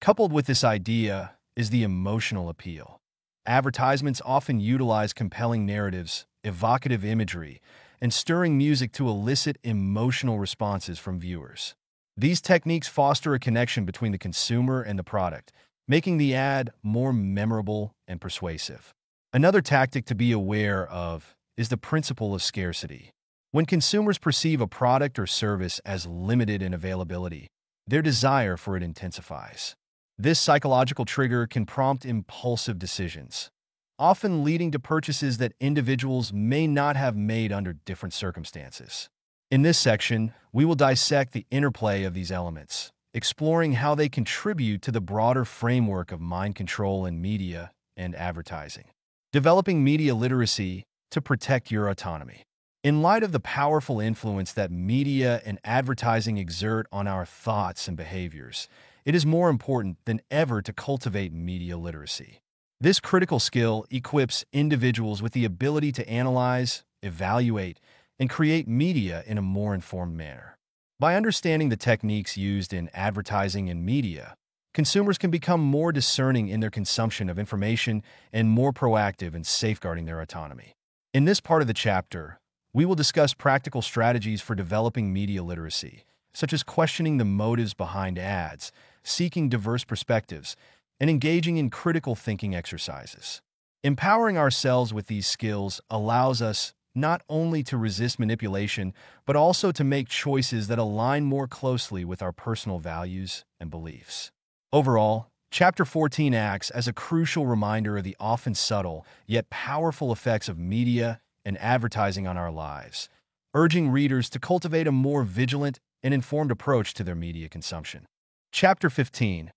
Coupled with this idea is the emotional appeal. Advertisements often utilize compelling narratives, evocative imagery, and stirring music to elicit emotional responses from viewers. These techniques foster a connection between the consumer and the product, making the ad more memorable and persuasive. Another tactic to be aware of is the principle of scarcity. When consumers perceive a product or service as limited in availability, their desire for it intensifies. This psychological trigger can prompt impulsive decisions, often leading to purchases that individuals may not have made under different circumstances. In this section, we will dissect the interplay of these elements, exploring how they contribute to the broader framework of mind control in media and advertising. Developing media literacy to protect your autonomy. In light of the powerful influence that media and advertising exert on our thoughts and behaviors, it is more important than ever to cultivate media literacy. This critical skill equips individuals with the ability to analyze, evaluate, and create media in a more informed manner. By understanding the techniques used in advertising and media, consumers can become more discerning in their consumption of information and more proactive in safeguarding their autonomy. In this part of the chapter, we will discuss practical strategies for developing media literacy, such as questioning the motives behind ads seeking diverse perspectives, and engaging in critical thinking exercises. Empowering ourselves with these skills allows us not only to resist manipulation, but also to make choices that align more closely with our personal values and beliefs. Overall, Chapter 14 acts as a crucial reminder of the often subtle yet powerful effects of media and advertising on our lives, urging readers to cultivate a more vigilant and informed approach to their media consumption. Chapter 15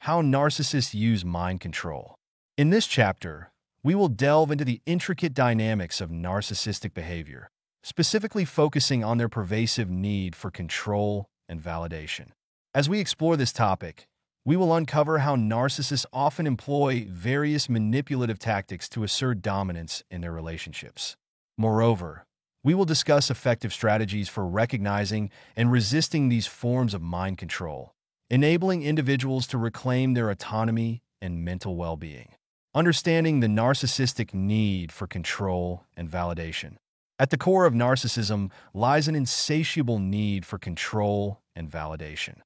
How Narcissists Use Mind Control. In this chapter, we will delve into the intricate dynamics of narcissistic behavior, specifically focusing on their pervasive need for control and validation. As we explore this topic, we will uncover how narcissists often employ various manipulative tactics to assert dominance in their relationships. Moreover, we will discuss effective strategies for recognizing and resisting these forms of mind control, enabling individuals to reclaim their autonomy and mental well being. Understanding the narcissistic need for control and validation. At the core of narcissism lies an insatiable need for control and validation.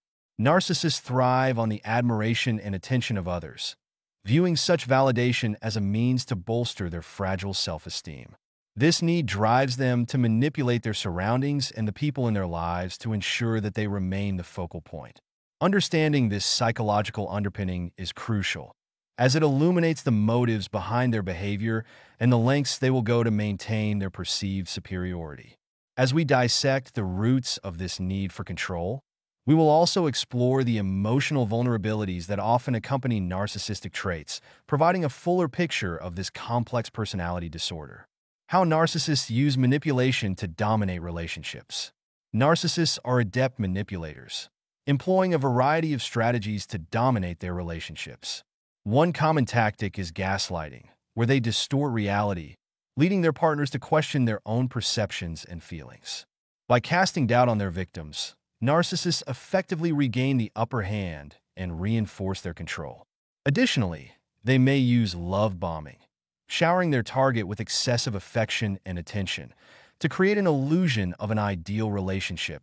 Narcissists thrive on the admiration and attention of others, viewing such validation as a means to bolster their fragile self esteem. This need drives them to manipulate their surroundings and the people in their lives to ensure that they remain the focal point. Understanding this psychological underpinning is crucial, as it illuminates the motives behind their behavior and the lengths they will go to maintain their perceived superiority. As we dissect the roots of this need for control, we will also explore the emotional vulnerabilities that often accompany narcissistic traits, providing a fuller picture of this complex personality disorder. How narcissists use manipulation to dominate relationships. Narcissists are adept manipulators, employing a variety of strategies to dominate their relationships. One common tactic is gaslighting, where they distort reality, leading their partners to question their own perceptions and feelings. By casting doubt on their victims, narcissists effectively regain the upper hand and reinforce their control. Additionally, they may use love bombing, showering their target with excessive affection and attention to create an illusion of an ideal relationship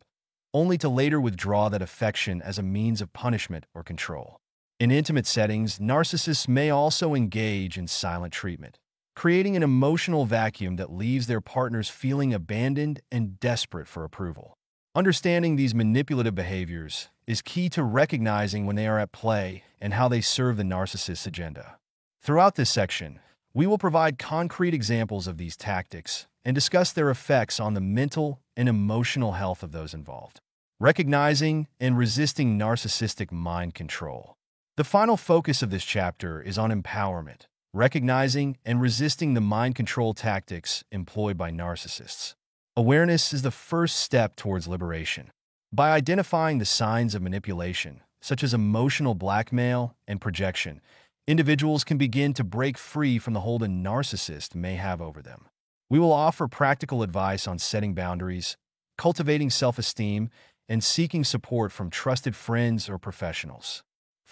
only to later withdraw that affection as a means of punishment or control. In intimate settings, narcissists may also engage in silent treatment, creating an emotional vacuum that leaves their partners feeling abandoned and desperate for approval. Understanding these manipulative behaviors is key to recognizing when they are at play and how they serve the narcissist's agenda. Throughout this section, we will provide concrete examples of these tactics and discuss their effects on the mental and emotional health of those involved. Recognizing and resisting narcissistic mind control. The final focus of this chapter is on empowerment, recognizing and resisting the mind control tactics employed by narcissists. Awareness is the first step towards liberation. By identifying the signs of manipulation, such as emotional blackmail and projection, individuals can begin to break free from the hold a narcissist may have over them. We will offer practical advice on setting boundaries, cultivating self-esteem, and seeking support from trusted friends or professionals.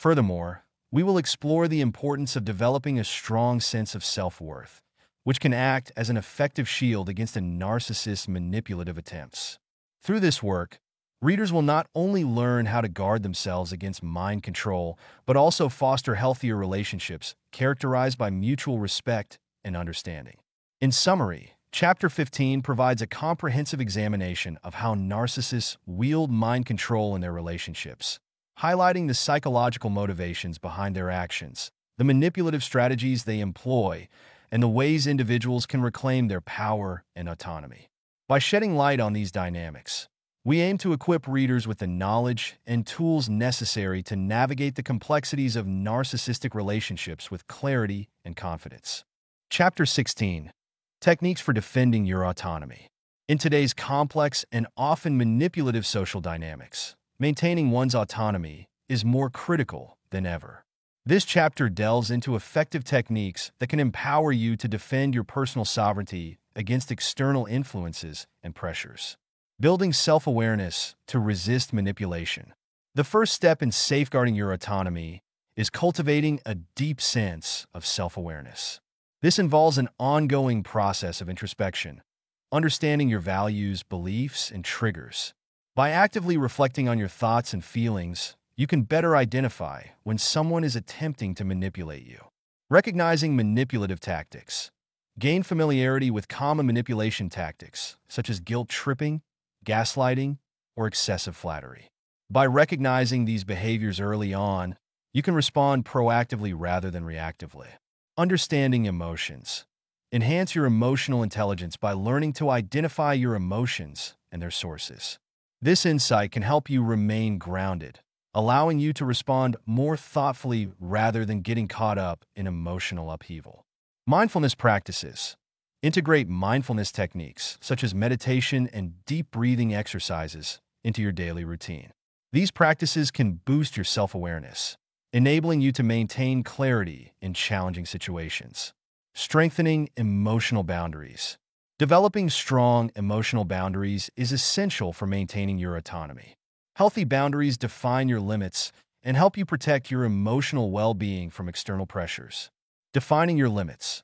Furthermore, we will explore the importance of developing a strong sense of self-worth, which can act as an effective shield against a narcissist's manipulative attempts. Through this work, readers will not only learn how to guard themselves against mind control, but also foster healthier relationships characterized by mutual respect and understanding. In summary, Chapter 15 provides a comprehensive examination of how narcissists wield mind control in their relationships, highlighting the psychological motivations behind their actions, the manipulative strategies they employ, and the ways individuals can reclaim their power and autonomy. By shedding light on these dynamics, we aim to equip readers with the knowledge and tools necessary to navigate the complexities of narcissistic relationships with clarity and confidence. Chapter 16 Techniques for Defending Your Autonomy. In today's complex and often manipulative social dynamics, maintaining one's autonomy is more critical than ever. This chapter delves into effective techniques that can empower you to defend your personal sovereignty against external influences and pressures. Building self-awareness to resist manipulation. The first step in safeguarding your autonomy is cultivating a deep sense of self-awareness. This involves an ongoing process of introspection, understanding your values, beliefs, and triggers. By actively reflecting on your thoughts and feelings, you can better identify when someone is attempting to manipulate you. Recognizing manipulative tactics. Gain familiarity with common manipulation tactics, such as guilt tripping, gaslighting, or excessive flattery. By recognizing these behaviors early on, you can respond proactively rather than reactively. Understanding emotions. Enhance your emotional intelligence by learning to identify your emotions and their sources. This insight can help you remain grounded, allowing you to respond more thoughtfully rather than getting caught up in emotional upheaval. Mindfulness practices. Integrate mindfulness techniques, such as meditation and deep breathing exercises, into your daily routine. These practices can boost your self-awareness, enabling you to maintain clarity in challenging situations. Strengthening emotional boundaries. Developing strong emotional boundaries is essential for maintaining your autonomy. Healthy boundaries define your limits and help you protect your emotional well-being from external pressures. Defining your limits.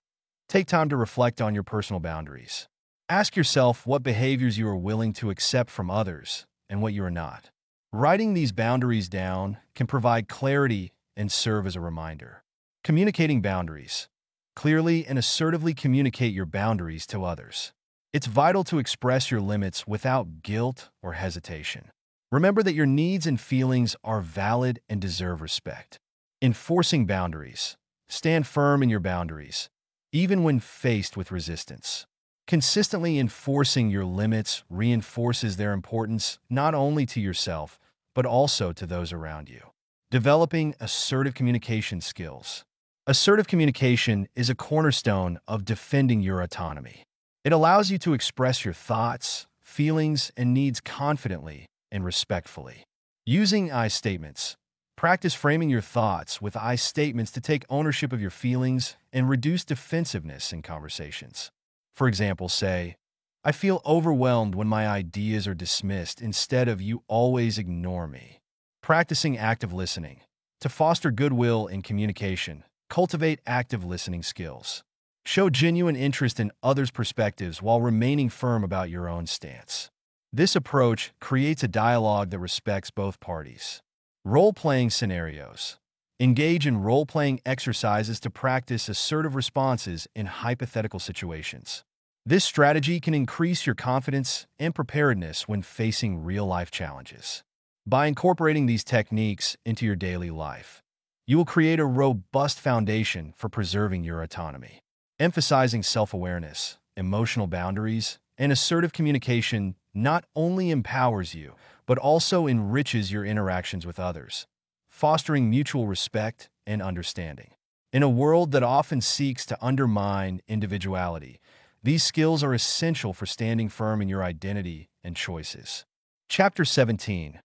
Take time to reflect on your personal boundaries. Ask yourself what behaviors you are willing to accept from others and what you are not. Writing these boundaries down can provide clarity and serve as a reminder. Communicating boundaries. Clearly and assertively communicate your boundaries to others. It's vital to express your limits without guilt or hesitation. Remember that your needs and feelings are valid and deserve respect. Enforcing boundaries. Stand firm in your boundaries, even when faced with resistance. Consistently enforcing your limits reinforces their importance not only to yourself, but also to those around you. Developing assertive communication skills. Assertive communication is a cornerstone of defending your autonomy. It allows you to express your thoughts, feelings, and needs confidently and respectfully. Using I statements. Practice framing your thoughts with I statements to take ownership of your feelings and reduce defensiveness in conversations. For example, say, I feel overwhelmed when my ideas are dismissed instead of you always ignore me. Practicing active listening. To foster goodwill in communication, cultivate active listening skills. Show genuine interest in others' perspectives while remaining firm about your own stance. This approach creates a dialogue that respects both parties. Role-playing scenarios. Engage in role-playing exercises to practice assertive responses in hypothetical situations. This strategy can increase your confidence and preparedness when facing real-life challenges. By incorporating these techniques into your daily life, you will create a robust foundation for preserving your autonomy. Emphasizing self-awareness, emotional boundaries, and assertive communication not only empowers you, but also enriches your interactions with others, fostering mutual respect and understanding. In a world that often seeks to undermine individuality, these skills are essential for standing firm in your identity and choices. Chapter 17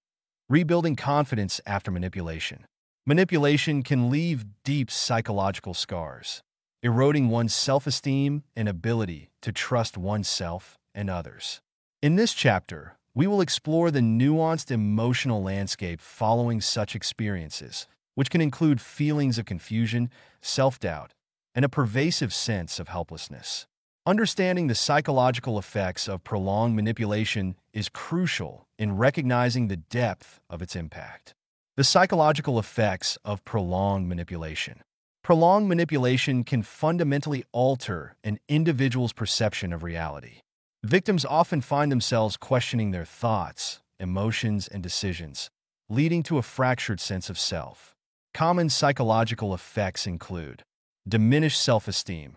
Rebuilding confidence after manipulation. Manipulation can leave deep psychological scars. eroding one's self-esteem and ability to trust oneself and others. In this chapter, we will explore the nuanced emotional landscape following such experiences, which can include feelings of confusion, self-doubt, and a pervasive sense of helplessness. Understanding the psychological effects of prolonged manipulation is crucial in recognizing the depth of its impact. The psychological effects of prolonged manipulation. Prolonged manipulation can fundamentally alter an individual's perception of reality. Victims often find themselves questioning their thoughts, emotions, and decisions, leading to a fractured sense of self. Common psychological effects include diminished self-esteem.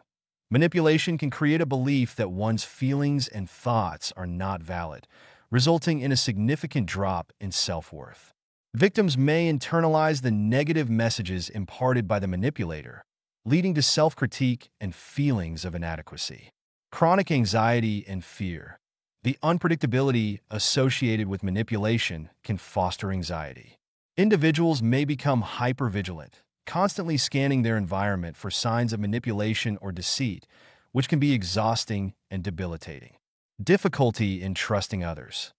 Manipulation can create a belief that one's feelings and thoughts are not valid, resulting in a significant drop in self-worth. Victims may internalize the negative messages imparted by the manipulator, leading to self-critique and feelings of inadequacy. Chronic anxiety and fear. The unpredictability associated with manipulation can foster anxiety. Individuals may become hypervigilant, constantly scanning their environment for signs of manipulation or deceit, which can be exhausting and debilitating. Difficulty in trusting others.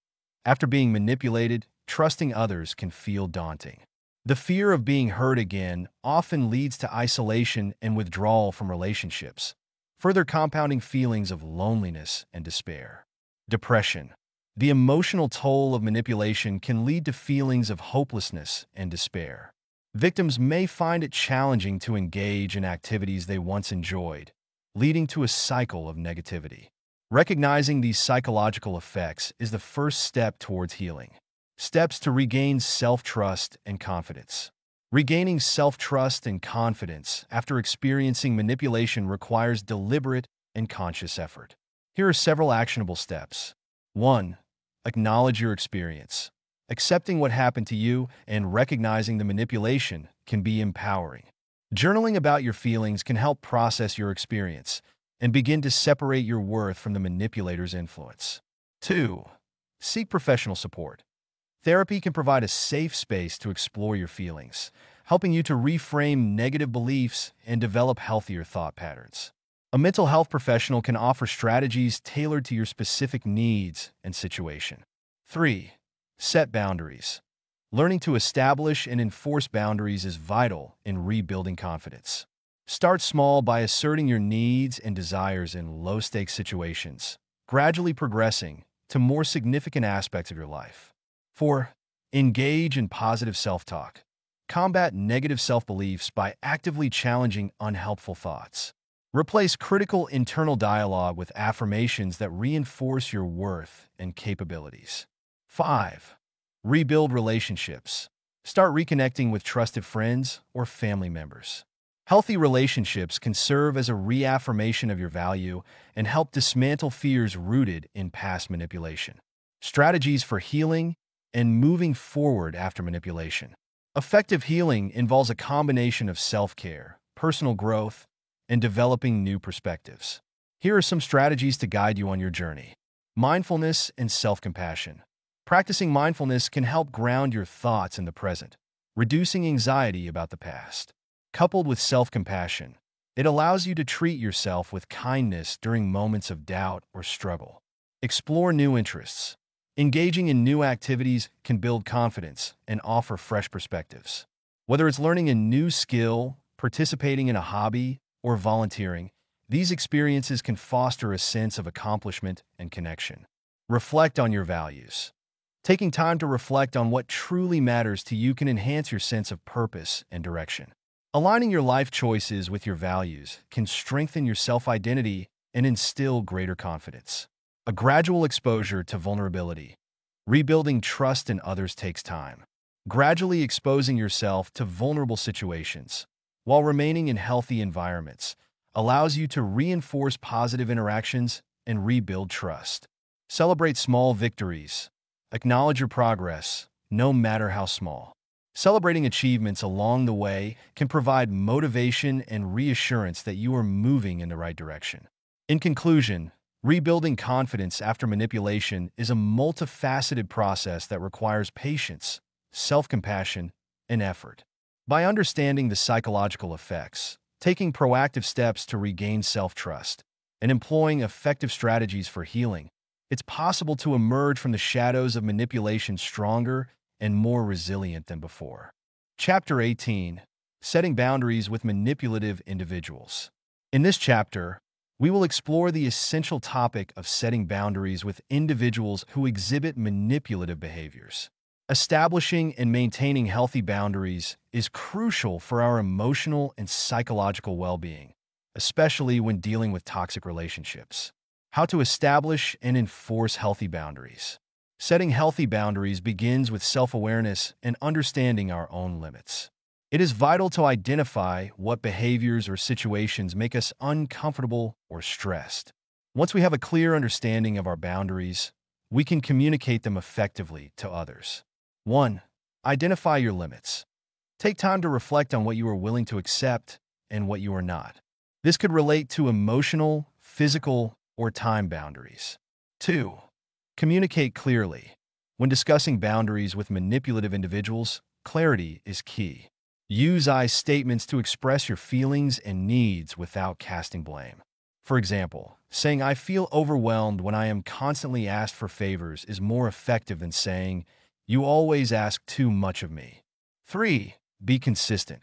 After being manipulated, trusting others can feel daunting. The fear of being hurt again often leads to isolation and withdrawal from relationships, further compounding feelings of loneliness and despair. Depression. The emotional toll of manipulation can lead to feelings of hopelessness and despair. Victims may find it challenging to engage in activities they once enjoyed, leading to a cycle of negativity. Recognizing these psychological effects is the first step towards healing. Steps to regain self-trust and confidence. Regaining self-trust and confidence after experiencing manipulation requires deliberate and conscious effort. Here are several actionable steps. 1. Acknowledge your experience. Accepting what happened to you and recognizing the manipulation can be empowering. Journaling about your feelings can help process your experience and begin to separate your worth from the manipulator's influence. 2. Seek professional support. Therapy can provide a safe space to explore your feelings, helping you to reframe negative beliefs and develop healthier thought patterns. A mental health professional can offer strategies tailored to your specific needs and situation. 3. Set boundaries. Learning to establish and enforce boundaries is vital in rebuilding confidence. Start small by asserting your needs and desires in low-stakes situations, gradually progressing to more significant aspects of your life. 4. Engage in positive self-talk. Combat negative self-beliefs by actively challenging unhelpful thoughts. Replace critical internal dialogue with affirmations that reinforce your worth and capabilities. 5. Rebuild relationships. Start reconnecting with trusted friends or family members. Healthy relationships can serve as a reaffirmation of your value and help dismantle fears rooted in past manipulation. Strategies for healing and moving forward after manipulation. Effective healing involves a combination of self-care, personal growth, and developing new perspectives. Here are some strategies to guide you on your journey. Mindfulness and self-compassion. Practicing mindfulness can help ground your thoughts in the present, reducing anxiety about the past. Coupled with self-compassion, it allows you to treat yourself with kindness during moments of doubt or struggle. Explore new interests. Engaging in new activities can build confidence and offer fresh perspectives. Whether it's learning a new skill, participating in a hobby, or volunteering, these experiences can foster a sense of accomplishment and connection. Reflect on your values. Taking time to reflect on what truly matters to you can enhance your sense of purpose and direction. Aligning your life choices with your values can strengthen your self-identity and instill greater confidence. A gradual exposure to vulnerability. Rebuilding trust in others takes time. Gradually exposing yourself to vulnerable situations while remaining in healthy environments allows you to reinforce positive interactions and rebuild trust. Celebrate small victories. Acknowledge your progress, no matter how small. Celebrating achievements along the way can provide motivation and reassurance that you are moving in the right direction. In conclusion, Rebuilding confidence after manipulation is a multifaceted process that requires patience, self-compassion, and effort. By understanding the psychological effects, taking proactive steps to regain self-trust, and employing effective strategies for healing, it's possible to emerge from the shadows of manipulation stronger and more resilient than before. Chapter 18 Setting Boundaries with Manipulative Individuals. In this chapter, we will explore the essential topic of setting boundaries with individuals who exhibit manipulative behaviors. Establishing and maintaining healthy boundaries is crucial for our emotional and psychological well-being, especially when dealing with toxic relationships. How to establish and enforce healthy boundaries. Setting healthy boundaries begins with self-awareness and understanding our own limits. It is vital to identify what behaviors or situations make us uncomfortable or stressed. Once we have a clear understanding of our boundaries, we can communicate them effectively to others. 1. Identify your limits. Take time to reflect on what you are willing to accept and what you are not. This could relate to emotional, physical, or time boundaries. 2. Communicate clearly. When discussing boundaries with manipulative individuals, clarity is key. Use I statements to express your feelings and needs without casting blame. For example, saying I feel overwhelmed when I am constantly asked for favors is more effective than saying, you always ask too much of me. 3. Be consistent.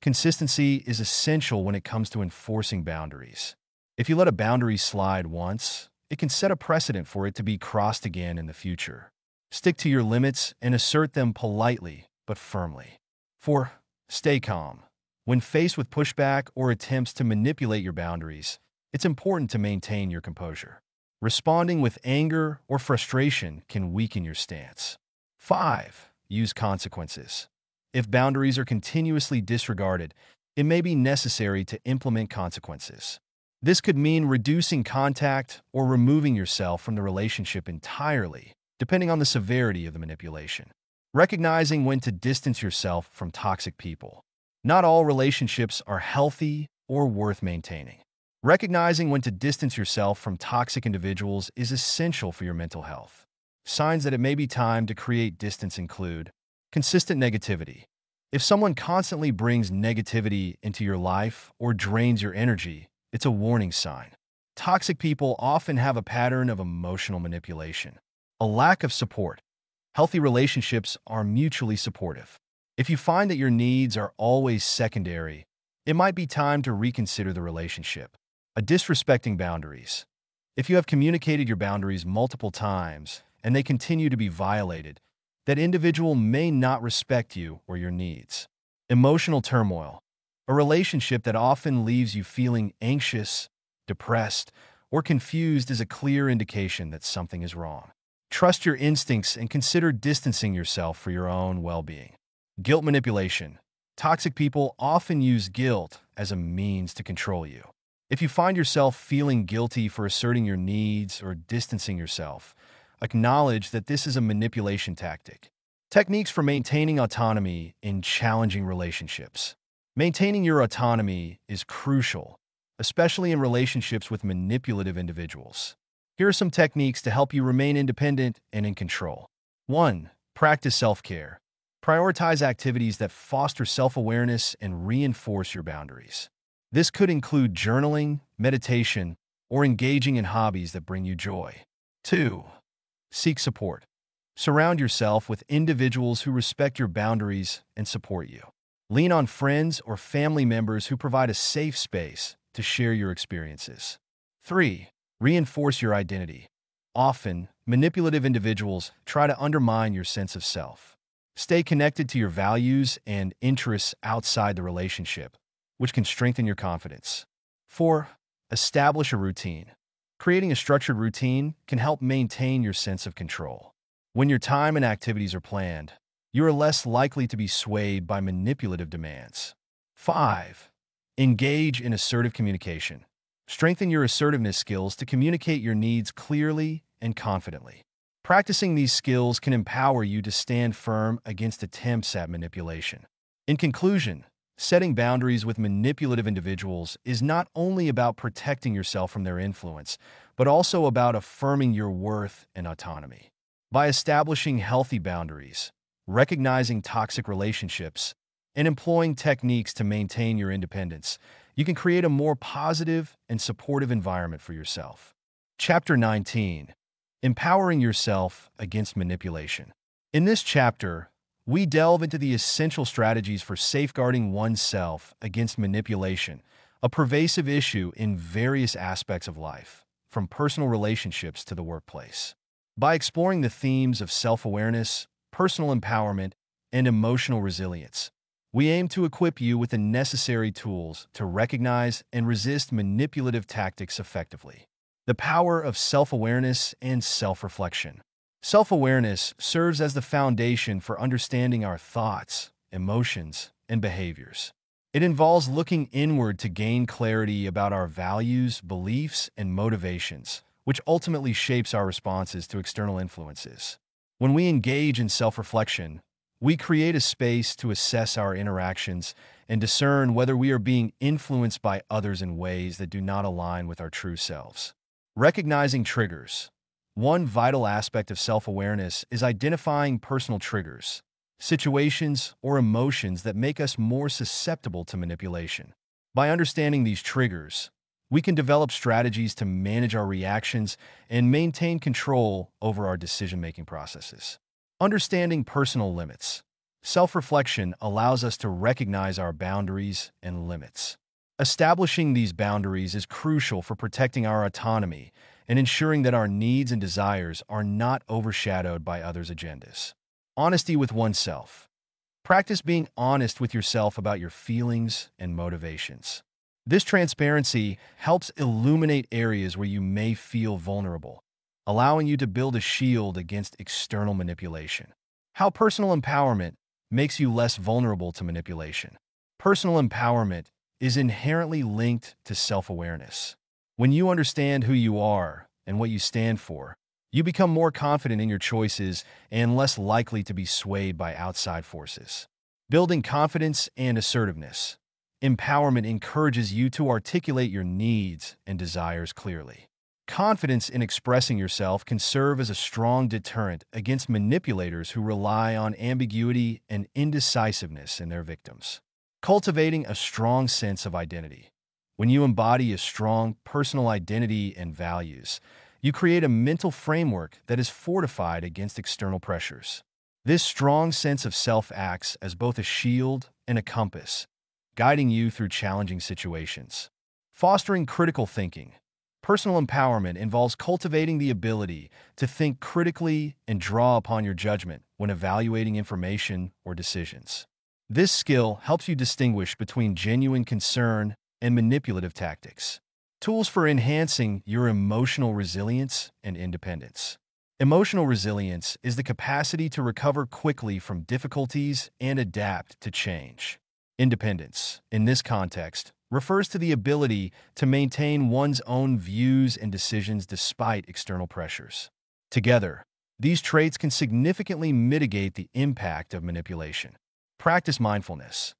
Consistency is essential when it comes to enforcing boundaries. If you let a boundary slide once, it can set a precedent for it to be crossed again in the future. Stick to your limits and assert them politely but firmly. 4. Stay calm. When faced with pushback or attempts to manipulate your boundaries, it's important to maintain your composure. Responding with anger or frustration can weaken your stance. 5. Use consequences. If boundaries are continuously disregarded, it may be necessary to implement consequences. This could mean reducing contact or removing yourself from the relationship entirely, depending on the severity of the manipulation. Recognizing when to distance yourself from toxic people. Not all relationships are healthy or worth maintaining. Recognizing when to distance yourself from toxic individuals is essential for your mental health. Signs that it may be time to create distance include consistent negativity. If someone constantly brings negativity into your life or drains your energy, it's a warning sign. Toxic people often have a pattern of emotional manipulation. A lack of support. Healthy relationships are mutually supportive. If you find that your needs are always secondary, it might be time to reconsider the relationship. A disrespecting boundaries. If you have communicated your boundaries multiple times and they continue to be violated, that individual may not respect you or your needs. Emotional turmoil. A relationship that often leaves you feeling anxious, depressed, or confused is a clear indication that something is wrong. Trust your instincts and consider distancing yourself for your own well-being. Guilt manipulation. Toxic people often use guilt as a means to control you. If you find yourself feeling guilty for asserting your needs or distancing yourself, acknowledge that this is a manipulation tactic. Techniques for maintaining autonomy in challenging relationships. Maintaining your autonomy is crucial, especially in relationships with manipulative individuals. Here are some techniques to help you remain independent and in control. 1. Practice self-care. Prioritize activities that foster self-awareness and reinforce your boundaries. This could include journaling, meditation, or engaging in hobbies that bring you joy. 2. Seek support. Surround yourself with individuals who respect your boundaries and support you. Lean on friends or family members who provide a safe space to share your experiences. 3. Reinforce your identity. Often, manipulative individuals try to undermine your sense of self. Stay connected to your values and interests outside the relationship, which can strengthen your confidence. 4. Establish a routine. Creating a structured routine can help maintain your sense of control. When your time and activities are planned, you are less likely to be swayed by manipulative demands. 5. Engage in assertive communication. Strengthen your assertiveness skills to communicate your needs clearly and confidently. Practicing these skills can empower you to stand firm against attempts at manipulation. In conclusion, setting boundaries with manipulative individuals is not only about protecting yourself from their influence, but also about affirming your worth and autonomy. By establishing healthy boundaries, recognizing toxic relationships, and employing techniques to maintain your independence, you can create a more positive and supportive environment for yourself. Chapter 19 Empowering Yourself Against Manipulation. In this chapter, we delve into the essential strategies for safeguarding oneself against manipulation, a pervasive issue in various aspects of life, from personal relationships to the workplace. By exploring the themes of self awareness, personal empowerment, and emotional resilience, we aim to equip you with the necessary tools to recognize and resist manipulative tactics effectively. The power of self awareness and self reflection. Self awareness serves as the foundation for understanding our thoughts, emotions, and behaviors. It involves looking inward to gain clarity about our values, beliefs, and motivations, which ultimately shapes our responses to external influences. When we engage in self reflection, we create a space to assess our interactions and discern whether we are being influenced by others in ways that do not align with our true selves. Recognizing triggers. One vital aspect of self awareness is identifying personal triggers, situations, or emotions that make us more susceptible to manipulation. By understanding these triggers, we can develop strategies to manage our reactions and maintain control over our decision making processes. Understanding personal limits. Self reflection allows us to recognize our boundaries and limits. Establishing these boundaries is crucial for protecting our autonomy and ensuring that our needs and desires are not overshadowed by others' agendas. Honesty with oneself. Practice being honest with yourself about your feelings and motivations. This transparency helps illuminate areas where you may feel vulnerable, allowing you to build a shield against external manipulation. How personal empowerment makes you less vulnerable to manipulation. Personal empowerment is inherently linked to self awareness. When you understand who you are and what you stand for, you become more confident in your choices and less likely to be swayed by outside forces. Building confidence and assertiveness. Empowerment encourages you to articulate your needs and desires clearly. Confidence in expressing yourself can serve as a strong deterrent against manipulators who rely on ambiguity and indecisiveness in their victims. Cultivating a strong sense of identity. When you embody a strong personal identity and values, you create a mental framework that is fortified against external pressures. This strong sense of self acts as both a shield and a compass, guiding you through challenging situations. Fostering critical thinking. Personal empowerment involves cultivating the ability to think critically and draw upon your judgment when evaluating information or decisions. This skill helps you distinguish between genuine concern and manipulative tactics, tools for enhancing your emotional resilience and independence. Emotional resilience is the capacity to recover quickly from difficulties and adapt to change. Independence, in this context, refers to the ability to maintain one's own views and decisions despite external pressures. Together, these traits can significantly mitigate the impact of manipulation. Practice mindfulness.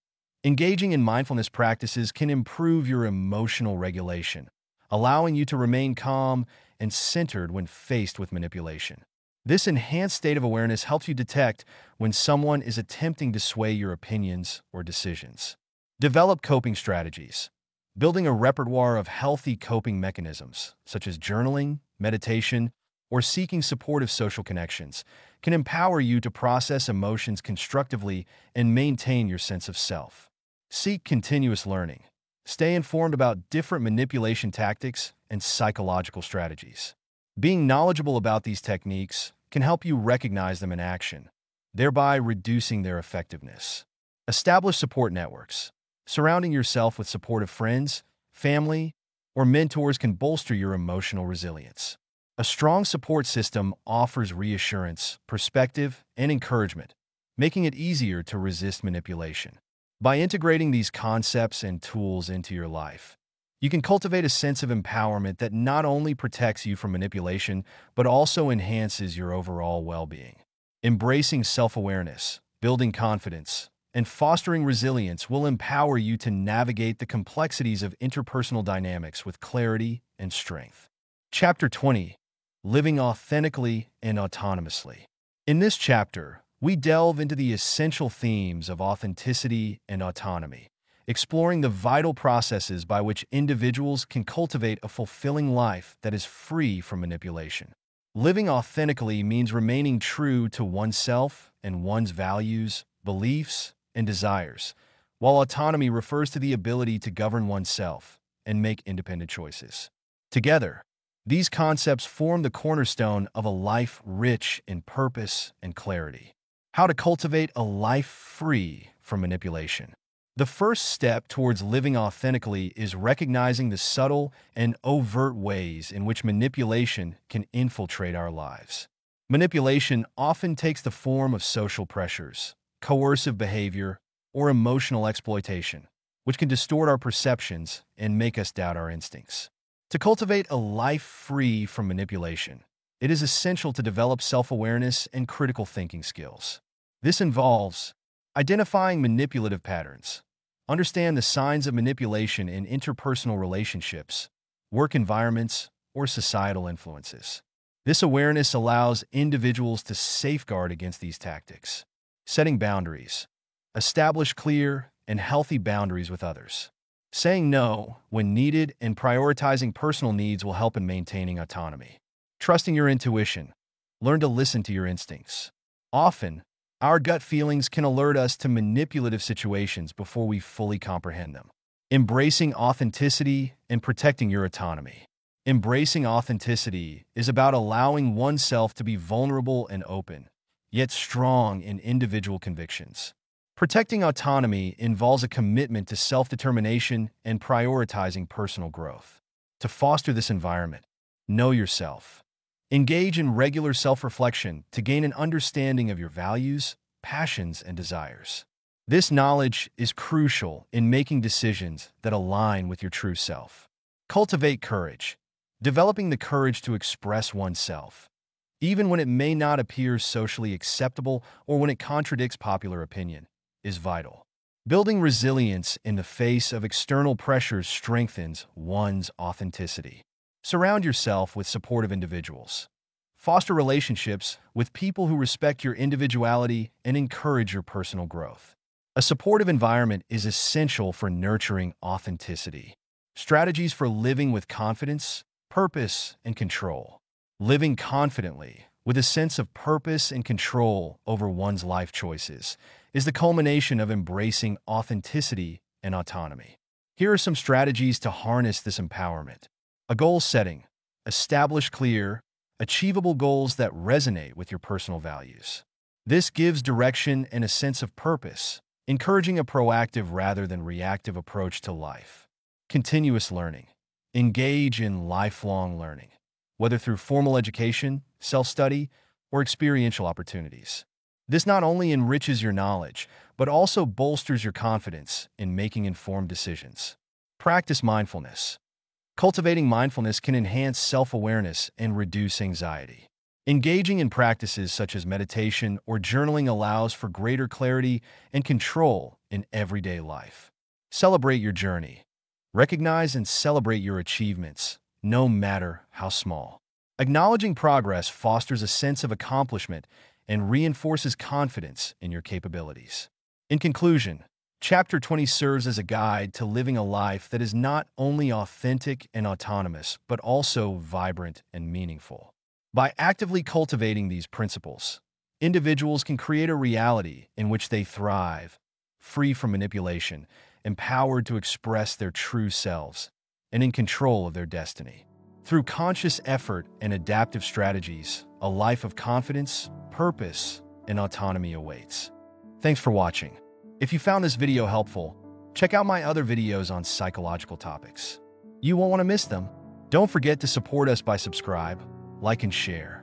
Engaging in mindfulness practices can improve your emotional regulation, allowing you to remain calm and centered when faced with manipulation. This enhanced state of awareness helps you detect when someone is attempting to sway your opinions or decisions. Develop coping strategies. Building a repertoire of healthy coping mechanisms, such as journaling, meditation, or seeking supportive social connections, can empower you to process emotions constructively and maintain your sense of self. Seek continuous learning. Stay informed about different manipulation tactics and psychological strategies. Being knowledgeable about these techniques can help you recognize them in action, thereby reducing their effectiveness. Establish support networks. Surrounding yourself with supportive friends, family, or mentors can bolster your emotional resilience. A strong support system offers reassurance, perspective, and encouragement, making it easier to resist manipulation. By integrating these concepts and tools into your life, you can cultivate a sense of empowerment that not only protects you from manipulation, but also enhances your overall well being. Embracing self awareness, building confidence, and fostering resilience will empower you to navigate the complexities of interpersonal dynamics with clarity and strength. Chapter 20 Living Authentically and Autonomously. In this chapter, we delve into the essential themes of authenticity and autonomy, exploring the vital processes by which individuals can cultivate a fulfilling life that is free from manipulation. Living authentically means remaining true to oneself and one's values, beliefs, and desires, while autonomy refers to the ability to govern oneself and make independent choices. Together, these concepts form the cornerstone of a life rich in purpose and clarity. How to cultivate a life free from manipulation. The first step towards living authentically is recognizing the subtle and overt ways in which manipulation can infiltrate our lives. Manipulation often takes the form of social pressures, coercive behavior, or emotional exploitation, which can distort our perceptions and make us doubt our instincts. To cultivate a life free from manipulation, it is essential to develop self-awareness and critical thinking skills. This involves identifying manipulative patterns, understand the signs of manipulation in interpersonal relationships, work environments, or societal influences. This awareness allows individuals to safeguard against these tactics. Setting boundaries. Establish clear and healthy boundaries with others. Saying no when needed and prioritizing personal needs will help in maintaining autonomy. Trusting your intuition. Learn to listen to your instincts. Often, our gut feelings can alert us to manipulative situations before we fully comprehend them. Embracing authenticity and protecting your autonomy. Embracing authenticity is about allowing oneself to be vulnerable and open, yet strong in individual convictions. Protecting autonomy involves a commitment to self-determination and prioritizing personal growth. To foster this environment, know yourself. Engage in regular self-reflection to gain an understanding of your values, passions, and desires. This knowledge is crucial in making decisions that align with your true self. Cultivate courage, developing the courage to express oneself, even when it may not appear socially acceptable or when it contradicts popular opinion is vital. Building resilience in the face of external pressures strengthens one's authenticity. Surround yourself with supportive individuals. Foster relationships with people who respect your individuality and encourage your personal growth. A supportive environment is essential for nurturing authenticity. Strategies for living with confidence, purpose, and control. Living confidently with a sense of purpose and control over one's life choices is the culmination of embracing authenticity and autonomy. Here are some strategies to harness this empowerment. A goal setting. Establish clear, achievable goals that resonate with your personal values. This gives direction and a sense of purpose, encouraging a proactive rather than reactive approach to life. Continuous learning. Engage in lifelong learning, whether through formal education, self-study, or experiential opportunities. This not only enriches your knowledge, but also bolsters your confidence in making informed decisions. Practice mindfulness. Cultivating mindfulness can enhance self-awareness and reduce anxiety. Engaging in practices such as meditation or journaling allows for greater clarity and control in everyday life. Celebrate your journey. Recognize and celebrate your achievements, no matter how small. Acknowledging progress fosters a sense of accomplishment and reinforces confidence in your capabilities. In conclusion, Chapter 20 serves as a guide to living a life that is not only authentic and autonomous, but also vibrant and meaningful. By actively cultivating these principles, individuals can create a reality in which they thrive, free from manipulation, empowered to express their true selves, and in control of their destiny. Through conscious effort and adaptive strategies, a life of confidence, purpose, and autonomy awaits. Thanks for watching. If you found this video helpful, check out my other videos on psychological topics. You won't want to miss them. Don't forget to support us by subscribe, like, and share.